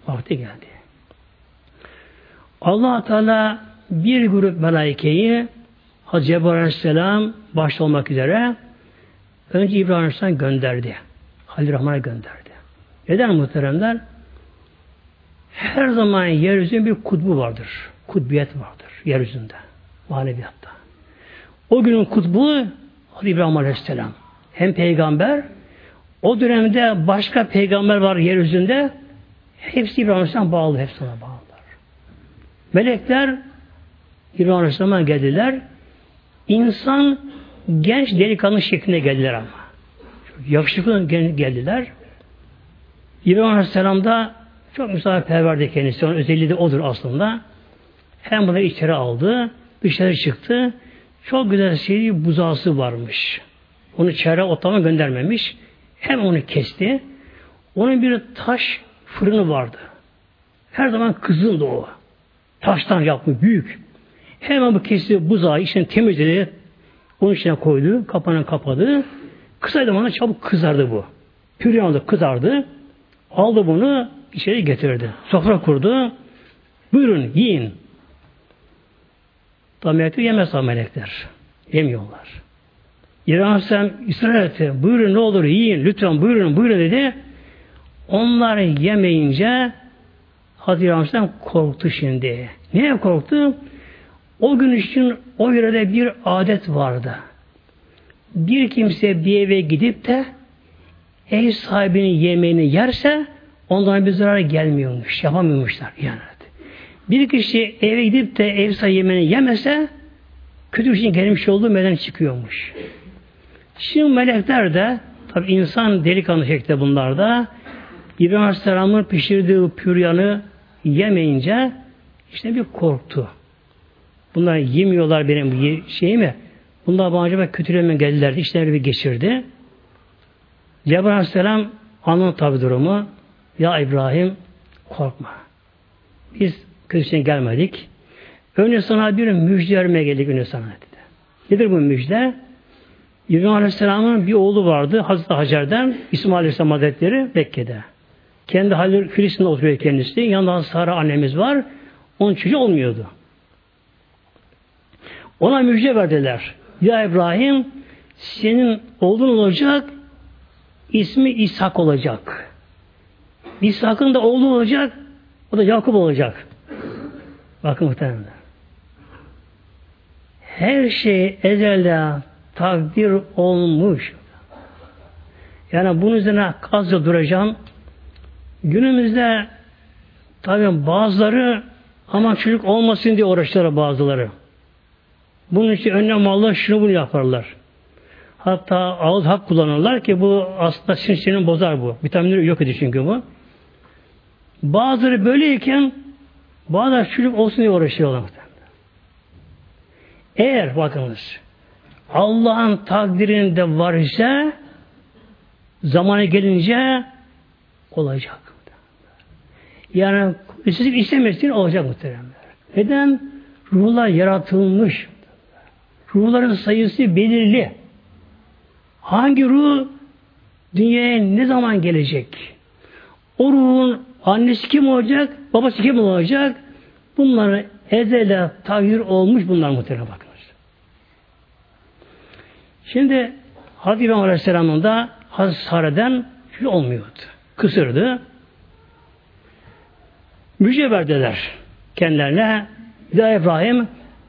Vakti geldi. allah Teala bir grup melaikeyi Hazreti Cebrail Aleyhisselam başta olmak üzere önce İbrahim Aleyhisselam gönderdi. Halil Rahman'a gönderdi. Neden muhteremler? Her zaman yeryüzünde bir kutbu vardır. Kutbiyet vardır yeryüzünde. Maneviyatta. O günün kutbu İbrahim Aleyhisselam. Hem peygamber o dönemde başka peygamber var yeryüzünde. Hepsi İbrahim Aleyhisselam bağlı. Hepsi ona bağlılar. Melekler İbrahim Aleyhisselam'a geldiler. İnsan genç delikanlı şeklinde geldiler ama. Yakışıklı geldiler. İbrahim Aleyhisselam da çok misafirperverdi kendisi. Onun özelliği de odur aslında. Hem bunları içeri aldı. Dışarı çıktı. Çok güzel şey buzağısı varmış. Onu çare otama göndermemiş. Hem onu kesti. Onun bir taş fırını vardı. Her zaman kızıldı o. Taştan yapmış büyük. Hemen bu kesti buzağı içine temizledi. Onun içine koydu. Kapağını kapadı. Kısa zamanda çabuk kızardı bu. Püre kızardı. Aldı bunu içeri getirdi. Sofra kurdu. Buyurun yiyin. Tabi melekler yemez melekler. Yemiyorlar. Aleyhisselam ısrar etti. Buyurun ne olur yiyin lütfen buyurun buyurun dedi. Onlar yemeyince Hazreti İbrahim korktu şimdi. Niye korktu? O gün için o yörede bir adet vardı. Bir kimse bir eve gidip de ev sahibinin yemeğini yerse ondan bir zarar gelmiyormuş. Yapamıyormuşlar yani. Bir kişi eve gidip de ev sahibi yemeğini yemese kötü bir şey gelmiş olduğu meden çıkıyormuş. Şimdi melekler de tabi insan delikanlı şekilde bunlar da İbrahim Aleyhisselam'ın pişirdiği püryanı yemeyince işte bir korktu. Bunlar yemiyorlar benim şeyimi. Bunlar bana acaba kötüleme geldiler. İşleri bir geçirdi. Cebrail Aleyhisselam anladı tabi durumu. Ya İbrahim korkma. Biz kötü gelmedik. Önce sana bir müjde vermeye geldik önce sana dedi. Nedir bu müjde? İbrahim Aleyhisselam'ın bir oğlu vardı Hazreti Hacer'den İsmail Aleyhisselam Hazretleri Mekke'de. Kendi Halil Filistin'de oturuyor kendisi. Yanında Sara annemiz var. Onun çocuğu olmuyordu. Ona müjde verdiler. Ya İbrahim senin oğlun olacak ismi İshak olacak. İshak'ın da oğlu olacak. O da Yakup olacak. Bakın muhtemelen. Her şey ezelde takdir olmuş. Yani bunun üzerine kazca duracağım. Günümüzde tabi bazıları ama çocuk olmasın diye uğraştılar bazıları. Bunun için önlem Allah şunu bunu yaparlar. Hatta ağız hap kullanırlar ki bu aslında sinir bozar bu. Vitaminleri yok ediyor çünkü bu. Bazıları böyleyken bazıları çocuk olsun diye uğraşıyorlar. Eğer bakınız Allah'ın takdirinde var ise zamanı gelince olacak. Yani siz istemezsin olacak muhteremler. Neden? Ruhlar yaratılmış. Ruhların sayısı belirli. Hangi ruh dünyaya ne zaman gelecek? O ruhun annesi kim olacak? Babası kim olacak? Bunları ezele tahir olmuş bunlar muhtemelen bakınız. Şimdi Hazreti İbrahim Aleyhisselam'ın da Hazreti Sare'den şöyle olmuyordu. Kısırdı. Müjde verdiler kendilerine. Ya İbrahim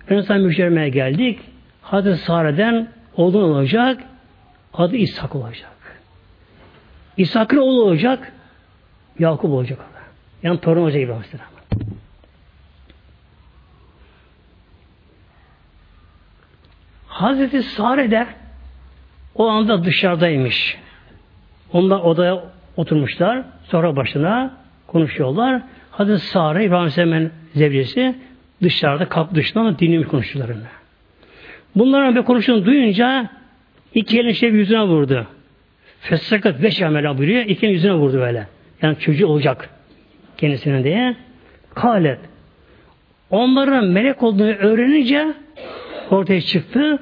insan müjde geldik. Hazreti Sare'den oğlun olacak. Adı İshak olacak. İshak'ın oğlu olacak. Yakup olacak. Yani torun olacak İbrahim Aleyhisselam. Hazreti Sare de o anda dışarıdaymış. Onlar odaya oturmuşlar. Sonra başına konuşuyorlar. Hazreti Sare İbrahim Aleyhisselam'ın zevcesi dışarıda kapı dışında dinlemiş konuşularını. Bunların bir konuştuğunu duyunca iki elin şey yüzüne vurdu. Fesakat beş amela buyuruyor. İki elin yüzüne vurdu böyle. Yani çocuğu olacak kendisinin diye. Kalet. Onların melek olduğunu öğrenince ortaya çıktı.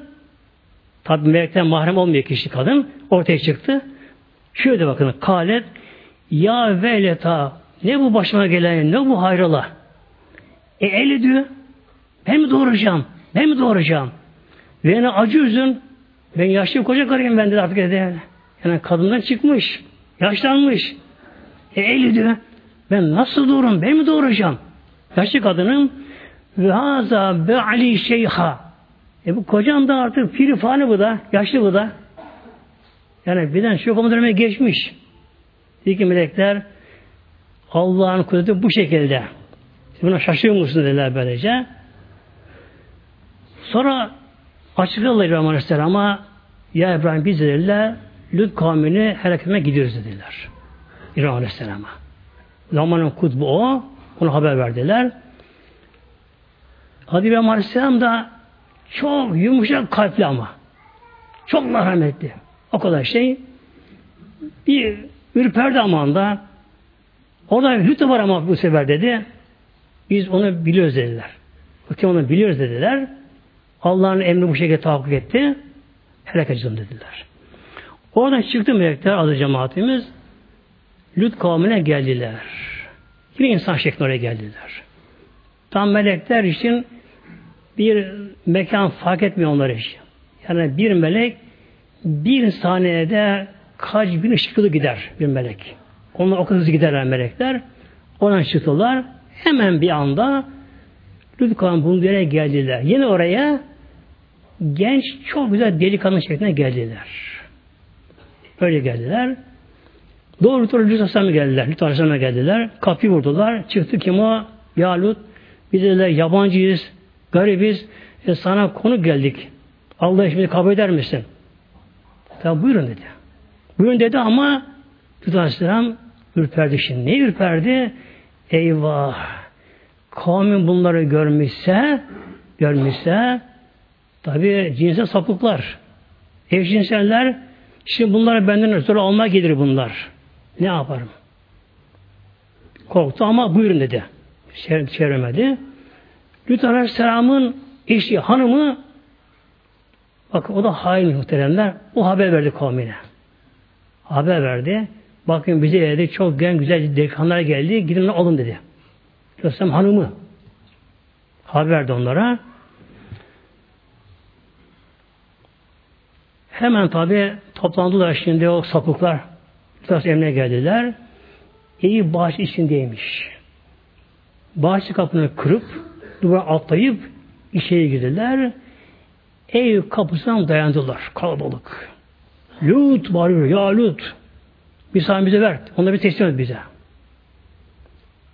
Tabi melekten mahrem olmuyor kişi kadın. Ortaya çıktı. Şöyle bakın. Kalet ya veleta ne bu başıma gelen ne bu hayrola? E eli diyor. Ben mi doğuracağım? Ben mi doğuracağım? Ve yani acı üzün. Ben yaşlı koca karıyım ben de artık dedi. Yani kadından çıkmış. Yaşlanmış. E eli diyor. Ben nasıl doğurum? Ben mi doğuracağım? Yaşlı kadının ve haza be ali şeyha. E bu kocam da artık piri fani bu da. Yaşlı bu da. Yani birden şu döneme geçmiş. İki melekler Allah'ın kudreti bu şekilde. Buna şaşırıyor musunuz dediler böylece. Sonra açıkladılar İbrahim Aleyhisselam'a ya İbrahim biz dediler Lüt kavmini helak gidiyoruz dediler. İbrahim Aleyhisselam'a. Zamanın kutbu o. Onu haber verdiler. Hadi İbrahim Aleyhisselam da çok yumuşak kalpli ama. Çok merhametli. O kadar şey. Bir ürperdi amanda. Orada Lütfü var ama bu sefer dedi. Biz onu biliyoruz dediler. Kim onu biliyoruz dediler. Allah'ın emri bu şekilde tahakkuk etti. Helak edeceğim dediler. Oradan çıktı melekler adı cemaatimiz. Lüt kavmine geldiler. Yine insan şeklinde oraya geldiler. Tam melekler için bir mekan fark etmiyor onlar için. Yani bir melek bir saniyede kaç bin ışık yılı gider bir melek. Onlar o kadar hızlı giderler melekler. Oradan çıktılar. Hemen bir anda Lütkan bulunduğu yere geldiler. Yine oraya genç, çok güzel delikanlı şeklinde geldiler. Öyle geldiler. Doğru Lütfü Aleyhisselam'a geldiler. Lütfü Aleyhisselam'a geldiler. Kapıyı vurdular. Çıktı kim o? Ya Lut. Biz dediler yabancıyız, garibiz. E sana konu geldik. Allah işimizi kabul eder misin? Tabi buyurun dedi. Buyurun dedi ama Lütfü Aleyhisselam ürperdi şimdi. Ne ürperdi? Eyvah! Kavmin bunları görmüşse görmüşse tabi cinsel sapıklar eşcinseller şimdi bunlara benden ötürü alma gelir bunlar. Ne yaparım? Korktu ama buyurun dedi. Çevirmedi. Lütfü Aleyhisselam'ın eşi, hanımı bak o da hain muhteremler. O haber verdi kavmine. Haber verdi. Bakın bize dedi çok gen güzel delikanlılar geldi. Gidin alın dedi. Aleyhisselam hanımı haber verdi onlara. Hemen tabi toplandılar şimdi o sapıklar. Biraz emne geldiler. evi bağış içindeymiş. Bahçe kapını kırıp duvar atlayıp içeri girdiler. Ev kapısından dayandılar. Kalabalık. Lut bağırıyor. Ya Lut. Bir saniye bize ver. Onları bir teslim et bize.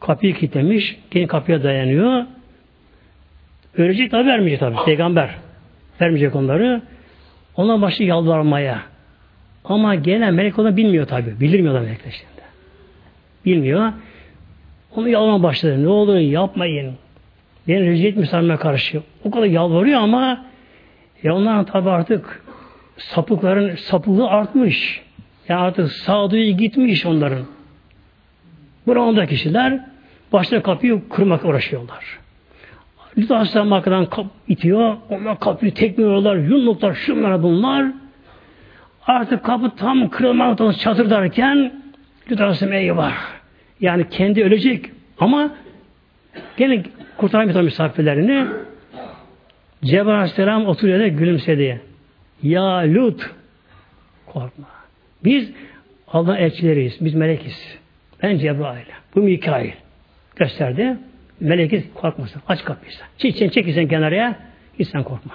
Kapıyı kilitlemiş. Gene kapıya dayanıyor. Ölecek tabi vermeyecek tabi. Peygamber. Vermeyecek onları. Ona başı yalvarmaya. Ama gelen melek onu bilmiyor tabi. Bildirmiyorlar melekler şimdi. Bilmiyor. Onu yalvarma başladı. Ne olur yapmayın. Beni rezil etmişlerime karşı. O kadar yalvarıyor ama ya onların tabi artık sapıkların sapıklığı artmış. Yani artık sağduyu gitmiş onların. Buramda kişiler başta kapıyı kırmak uğraşıyorlar. Lütfen Aleyhisselam arkadan kap itiyor. Onlar kapıyı tekmiyorlar. Yumruklar şunlar bunlar. Artık kapı tam kırılmaktan çatırdarken Lütfen Aleyhisselam eyvah. Yani kendi ölecek ama gene kurtaramıyor misafirlerini. Cebrail Aleyhisselam oturuyor da gülümsedi. Ya Lut korkma. Biz Allah'ın elçileriyiz. Biz melekiz. Ben Cebrail. Bu Mikail. Gösterdi. Melekiz korkmasın. Aç. Çek, çek, çekilsen kenarıya. Hiç sen korkma.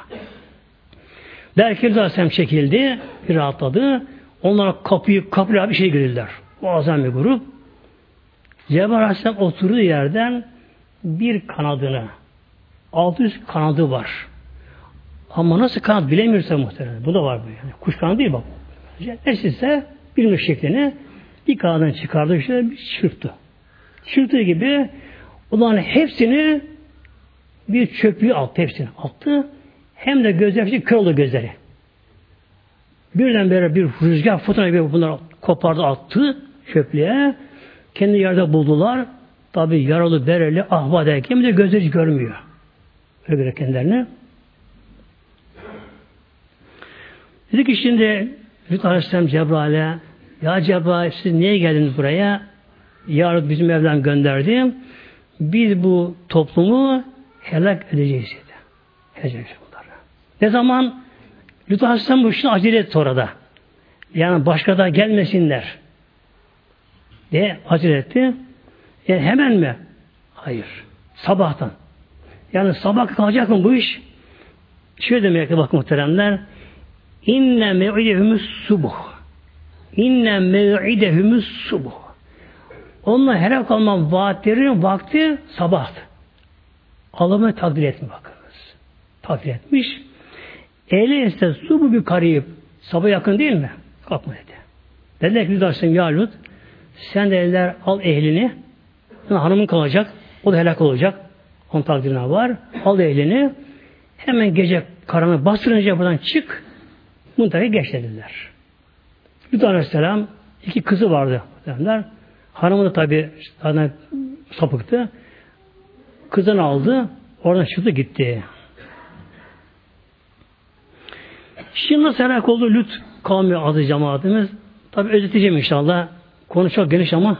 Derken Aleyhisselam çekildi. Bir rahatladı. Onlar kapıyı kapıya bir şey girdiler. Muazzam bir grup. Cebrail Aleyhisselam oturduğu yerden bir kanadını altı üst kanadı var. Ama nasıl kanat bilemiyorsa muhtemelen. Bu da var bu yani. Kuş kanadı değil bak. Neyse bilmiş şeklini bir kanadını çıkardı şöyle bir çırptı. Çırptığı gibi onların hepsini bir çöplüğe attı hepsini attı. Hem de gözleri kör oldu gözleri. Birden böyle bir rüzgar fırtına gibi bunlar kopardı attı çöplüğe. Kendi yerde buldular. Tabi yaralı, bereli, ahva derken bir de gözleri hiç görmüyor. Öyle kendilerini. Dedi ki şimdi Lut Aleyhisselam Cebrail'e Ya Cebrail siz niye geldiniz buraya? Ya bizim evden gönderdim. Biz bu toplumu helak edeceğiz dedi. Edeceğiz bunları. Ne zaman? Lut Aleyhisselam bu işin acele etti orada. Yani başka da gelmesinler. Diye acele etti. Yani hemen mi? Hayır. Sabahtan. Yani sabah kalacak mı bu iş? Şöyle demek ki bak muhteremler. İnne mev'idehümüz subuh. İnne mev'idehümüz subuh. Onunla helak olma vaatlerinin vakti sabah. Allah'ı takdir etmiş bakınız. Takdir etmiş. Eyle ise su bu bir karayip. Sabah yakın değil mi? Kalkma dedi. Dediler ki Lüdarsın ya Lut sen de eller al ehlini hanımın kalacak. O da helak olacak. Onun takdirine var. Al ehlini hemen gece karanlık bastırınca buradan çık mutlaka geç dediler. Lut Aleyhisselam iki kızı vardı. Derler. Hanımı da tabi zaten sapıktı. Kızını aldı. Oradan çıktı gitti. Şimdi nasıl helak oldu Lüt kavmi adı cemaatimiz? Tabi özetleyeceğim inşallah. Konu çok geniş ama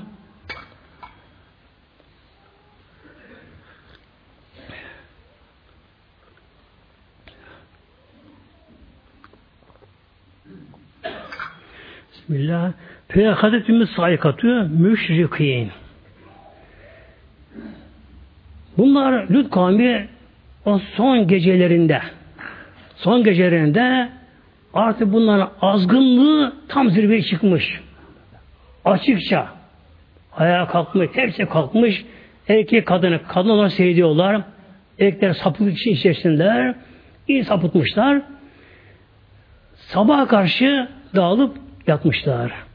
Bismillah. Feyakadetimiz saykatü müşrikin. Bunlar Lut kavmi o son gecelerinde son gecelerinde artık bunların azgınlığı tam zirveye çıkmış. Açıkça ayağa kalkmış, hepsi kalkmış. Erkek kadını, kadın olarak seyrediyorlar. Erkekler sapıklık için içerisindeler. İyi sapıtmışlar. Sabaha karşı dağılıp yatmışlar.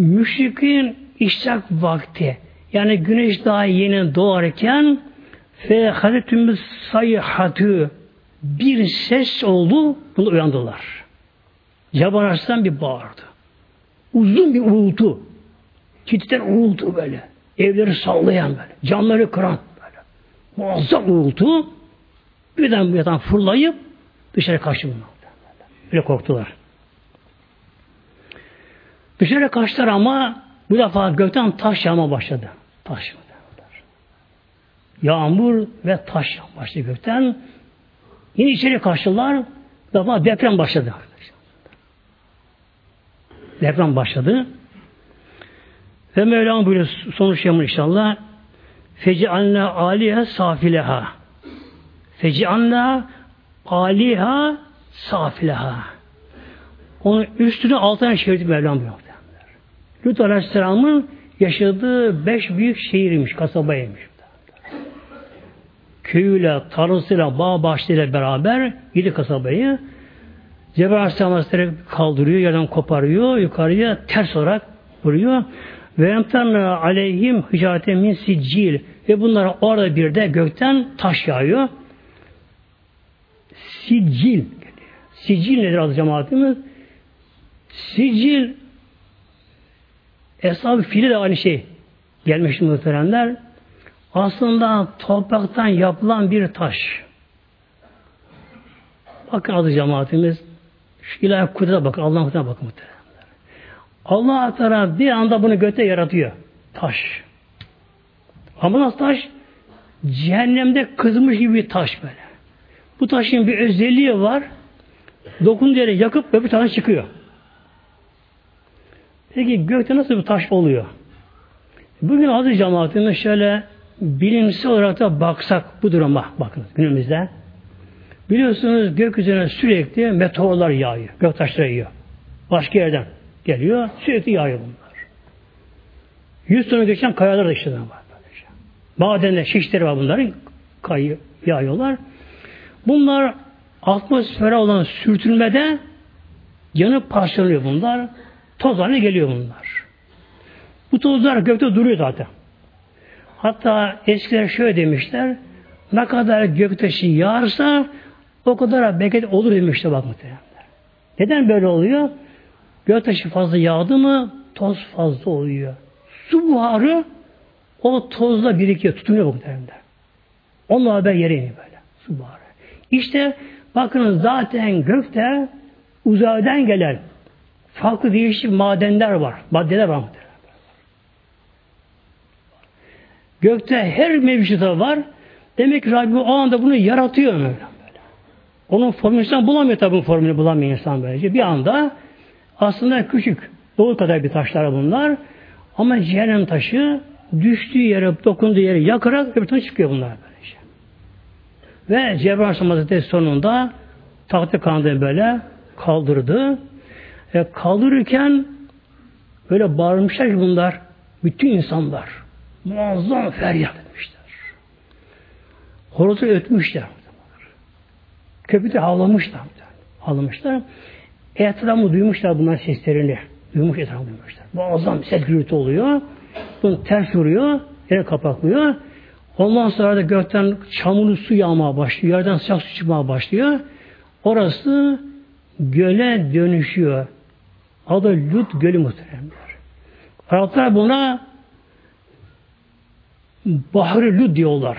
Müşrikin işrak vakti yani güneş daha yeni doğarken fe haletümüz sayhatü bir ses oldu bunu uyandılar. Ceban Arslan bir bağırdı. Uzun bir uğultu. Titren uğultu böyle. Evleri sallayan böyle. Camları kıran böyle. Muazzam uğultu. Birden bu yatan fırlayıp dışarı kaçtı Öyle korktular. Dışarı kaçtılar ama bu defa gökten taş yağma başladı. Taş. Yağmur ve taş yağma başladı gökten. Yine içeri kaçtılar. Bu defa deprem başladı. Deprem başladı. Ve Mevlam buyuruyor sonuç yamun inşallah. Feci'alna aliha safileha. Feci'alna aliha safileha. Onun üstünü altına çevirdi Mevlam buyuruyor. Lut Aleyhisselam'ın yaşadığı beş büyük şehirmiş, kasabaymış. Köyüyle, tarlasıyla, bağ bahçesiyle beraber yedi kasabayı Cebrail Aleyhisselam Hazretleri kaldırıyor, yerden koparıyor, yukarıya ters olarak vuruyor. Ve emtanna aleyhim hücarete min siccil. Ve bunlara orada bir de gökten taş yağıyor. Siccil. Sicil nedir adı cemaatimiz? Sicil Eshab-ı fili de aynı şey. Gelmişti muhteremler. Aslında topraktan yapılan bir taş. Bakın adı cemaatimiz. Şu ilahi kudrete bakın. Allah'ın kudretine bakın muhteremler. Allah Teala bir anda bunu göte yaratıyor. Taş. Ama nasıl taş? Cehennemde kızmış gibi bir taş böyle. Bu taşın bir özelliği var. Dokunduğu yere yakıp bir tane çıkıyor. Peki gökte nasıl bir taş oluyor? Bugün adı cemaatinde şöyle bilimsel olarak da baksak bu duruma bakın günümüzde. Biliyorsunuz gökyüzüne sürekli meteorlar yağıyor. Göktaşları yağıyor. Başka yerden geliyor. Sürekli yağıyor bunlar. Yüz sonu geçen kayalar da işte var. Böylece. Madenler, şişleri var bunların. Kayı, yağıyorlar. Bunlar atmosfere olan sürtünmede yanıp parçalanıyor bunlar. Toz haline geliyor bunlar. Bu tozlar gökte duruyor zaten. Hatta eskiler şöyle demişler, ne kadar göktaşı yağarsa o kadar bereket olur demişler bak muhtemelen. Neden böyle oluyor? Göktaşı fazla yağdı mı toz fazla oluyor. Su buharı o tozla birikiyor, tutunuyor bu muhtemelen. Onunla haber yere iniyor böyle. Su buharı. İşte bakın zaten gökte uzaydan gelen farklı değişik madenler var. Maddeler var. Gökte her mevcuda var. Demek ki Rabbim o anda bunu yaratıyor böyle. Onun formülünü bulamıyor tabi bu formülü bulamıyor insan böylece. Bir anda aslında küçük, dolu kadar bir taşlar bunlar. Ama cehennem taşı düştüğü yere, dokunduğu yere yakarak öbür çıkıyor bunlar böylece. Ve Cebrail Aleyhisselam sonunda tahtı kandı böyle kaldırdı. E, kaldırırken böyle bağırmışlar bunlar bütün insanlar muazzam feryat etmişler. Horozu ötmüşler. Köpüte havlamışlar. Havlamışlar. Etrafı duymuşlar bunlar seslerini. Duymuş etrafı duymuşlar. Muazzam ses gürültü oluyor. Bunu ters vuruyor. Yere kapaklıyor. Ondan sonra da gökten çamurlu su yağmaya başlıyor. Yerden sıcak su çıkmaya başlıyor. Orası göle dönüşüyor. Adı Lut Gölü muhteremler. Araplar buna Bahri Lut diyorlar.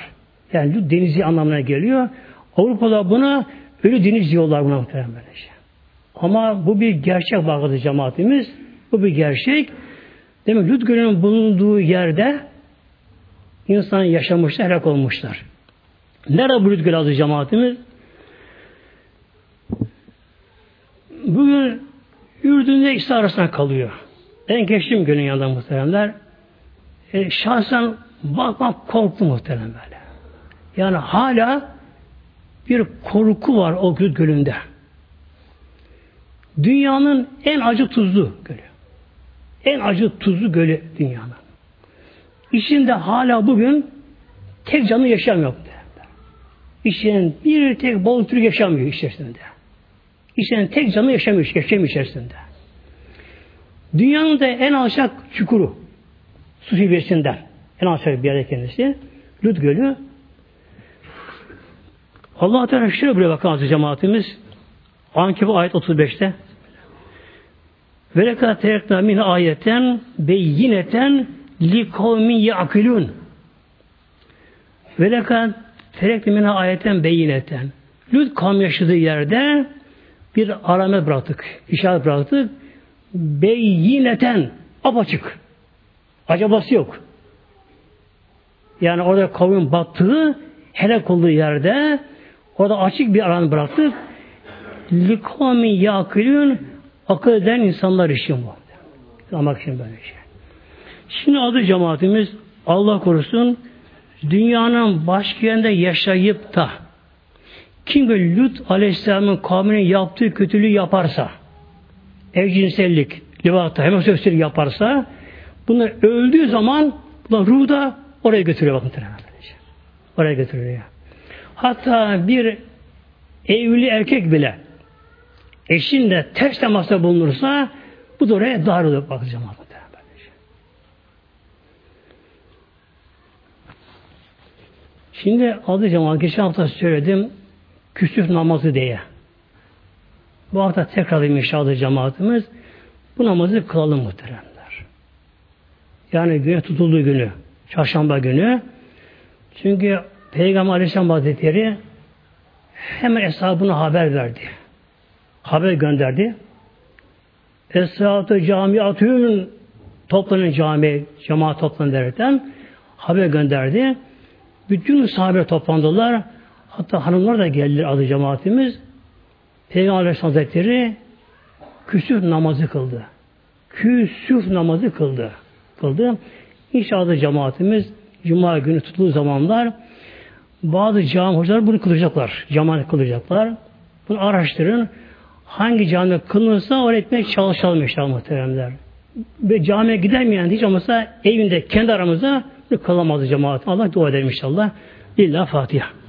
Yani Lut denizi anlamına geliyor. Avrupa'da buna Ölü deniz diyorlar buna muhteremler. Ama bu bir gerçek bakıdı cemaatimiz. Bu bir gerçek. Demek Lut Gölü'nün bulunduğu yerde insan yaşamışlar, helak olmuşlar. Nerede bu Lut Gölü adı cemaatimiz? Bugün Ürdün'de ikisi arasında kalıyor. En geçtim günün yanında muhteremler. E, şahsen bakmak korktu muhterem böyle. Yani hala bir korku var o göl gölünde. Dünyanın en acı tuzlu gölü. En acı tuzlu gölü dünyanın. İçinde hala bugün tek canlı yaşamıyor. İçinde bir tek balık türü yaşamıyor içerisinde. İçinde tek canlı yaşamıyor, yaşamıyor içerisinde. Dünyanın da en alçak çukuru su seviyesinden en alçak bir yerde kendisi. Lut Gölü. Allah Teala şöyle buraya bakın azı cemaatimiz. Ankibu ayet 35'te ve leka terekna min ayeten beyineten li kavmin ya'kilun ve terekna min ayeten beyineten. Lut kavmi yaşadığı yerde bir alamet bıraktık, işaret bıraktık. Beyineten apaçık. Acabası yok. Yani orada kavmin battığı helak olduğu yerde orada açık bir alan bıraktık. Likami yakilün akıl eden insanlar için bu. Anlamak için böyle şey. Şimdi adı cemaatimiz Allah korusun dünyanın başka yerinde yaşayıp da kim böyle Lut Aleyhisselam'ın kavminin yaptığı kötülüğü yaparsa evcinsellik, livatta, homoseksüellik yaparsa bunu öldüğü zaman bunlar ruhu da oraya götürüyor bakın. Oraya götürüyor. Hatta bir evli erkek bile eşinle ters temasta bulunursa bu da oraya darılıyor bakacağım. Şimdi adı cemaat geçen hafta söyledim küsüf namazı diye. Bu hafta tekrar inşallah cemaatimiz bu namazı kılalım muhteremler. Yani güne tutulduğu günü, çarşamba günü. Çünkü Peygamber Aleyhisselam Hazretleri hemen hesabına haber verdi. Haber gönderdi. Es-salatü camiatün toplanın cami, cemaat toplanın derken haber gönderdi. Bütün sahabe toplandılar. Hatta hanımlar da geldiler adı cemaatimiz. Peygamber Aleyhisselam Hazretleri küsüf namazı kıldı. Küsüf namazı kıldı. Kıldı. İnşallah cemaatimiz Cuma günü tutulduğu zamanlar bazı cami hocalar bunu kılacaklar. Cemaat kılacaklar. Bunu araştırın. Hangi cami kılınırsa oraya etmeye çalışalım inşallah muhteremler. Ve camiye gidemeyen hiç olmasa evinde kendi aramızda kılamazdı cemaat. Allah dua edelim inşallah. İlla Fatiha.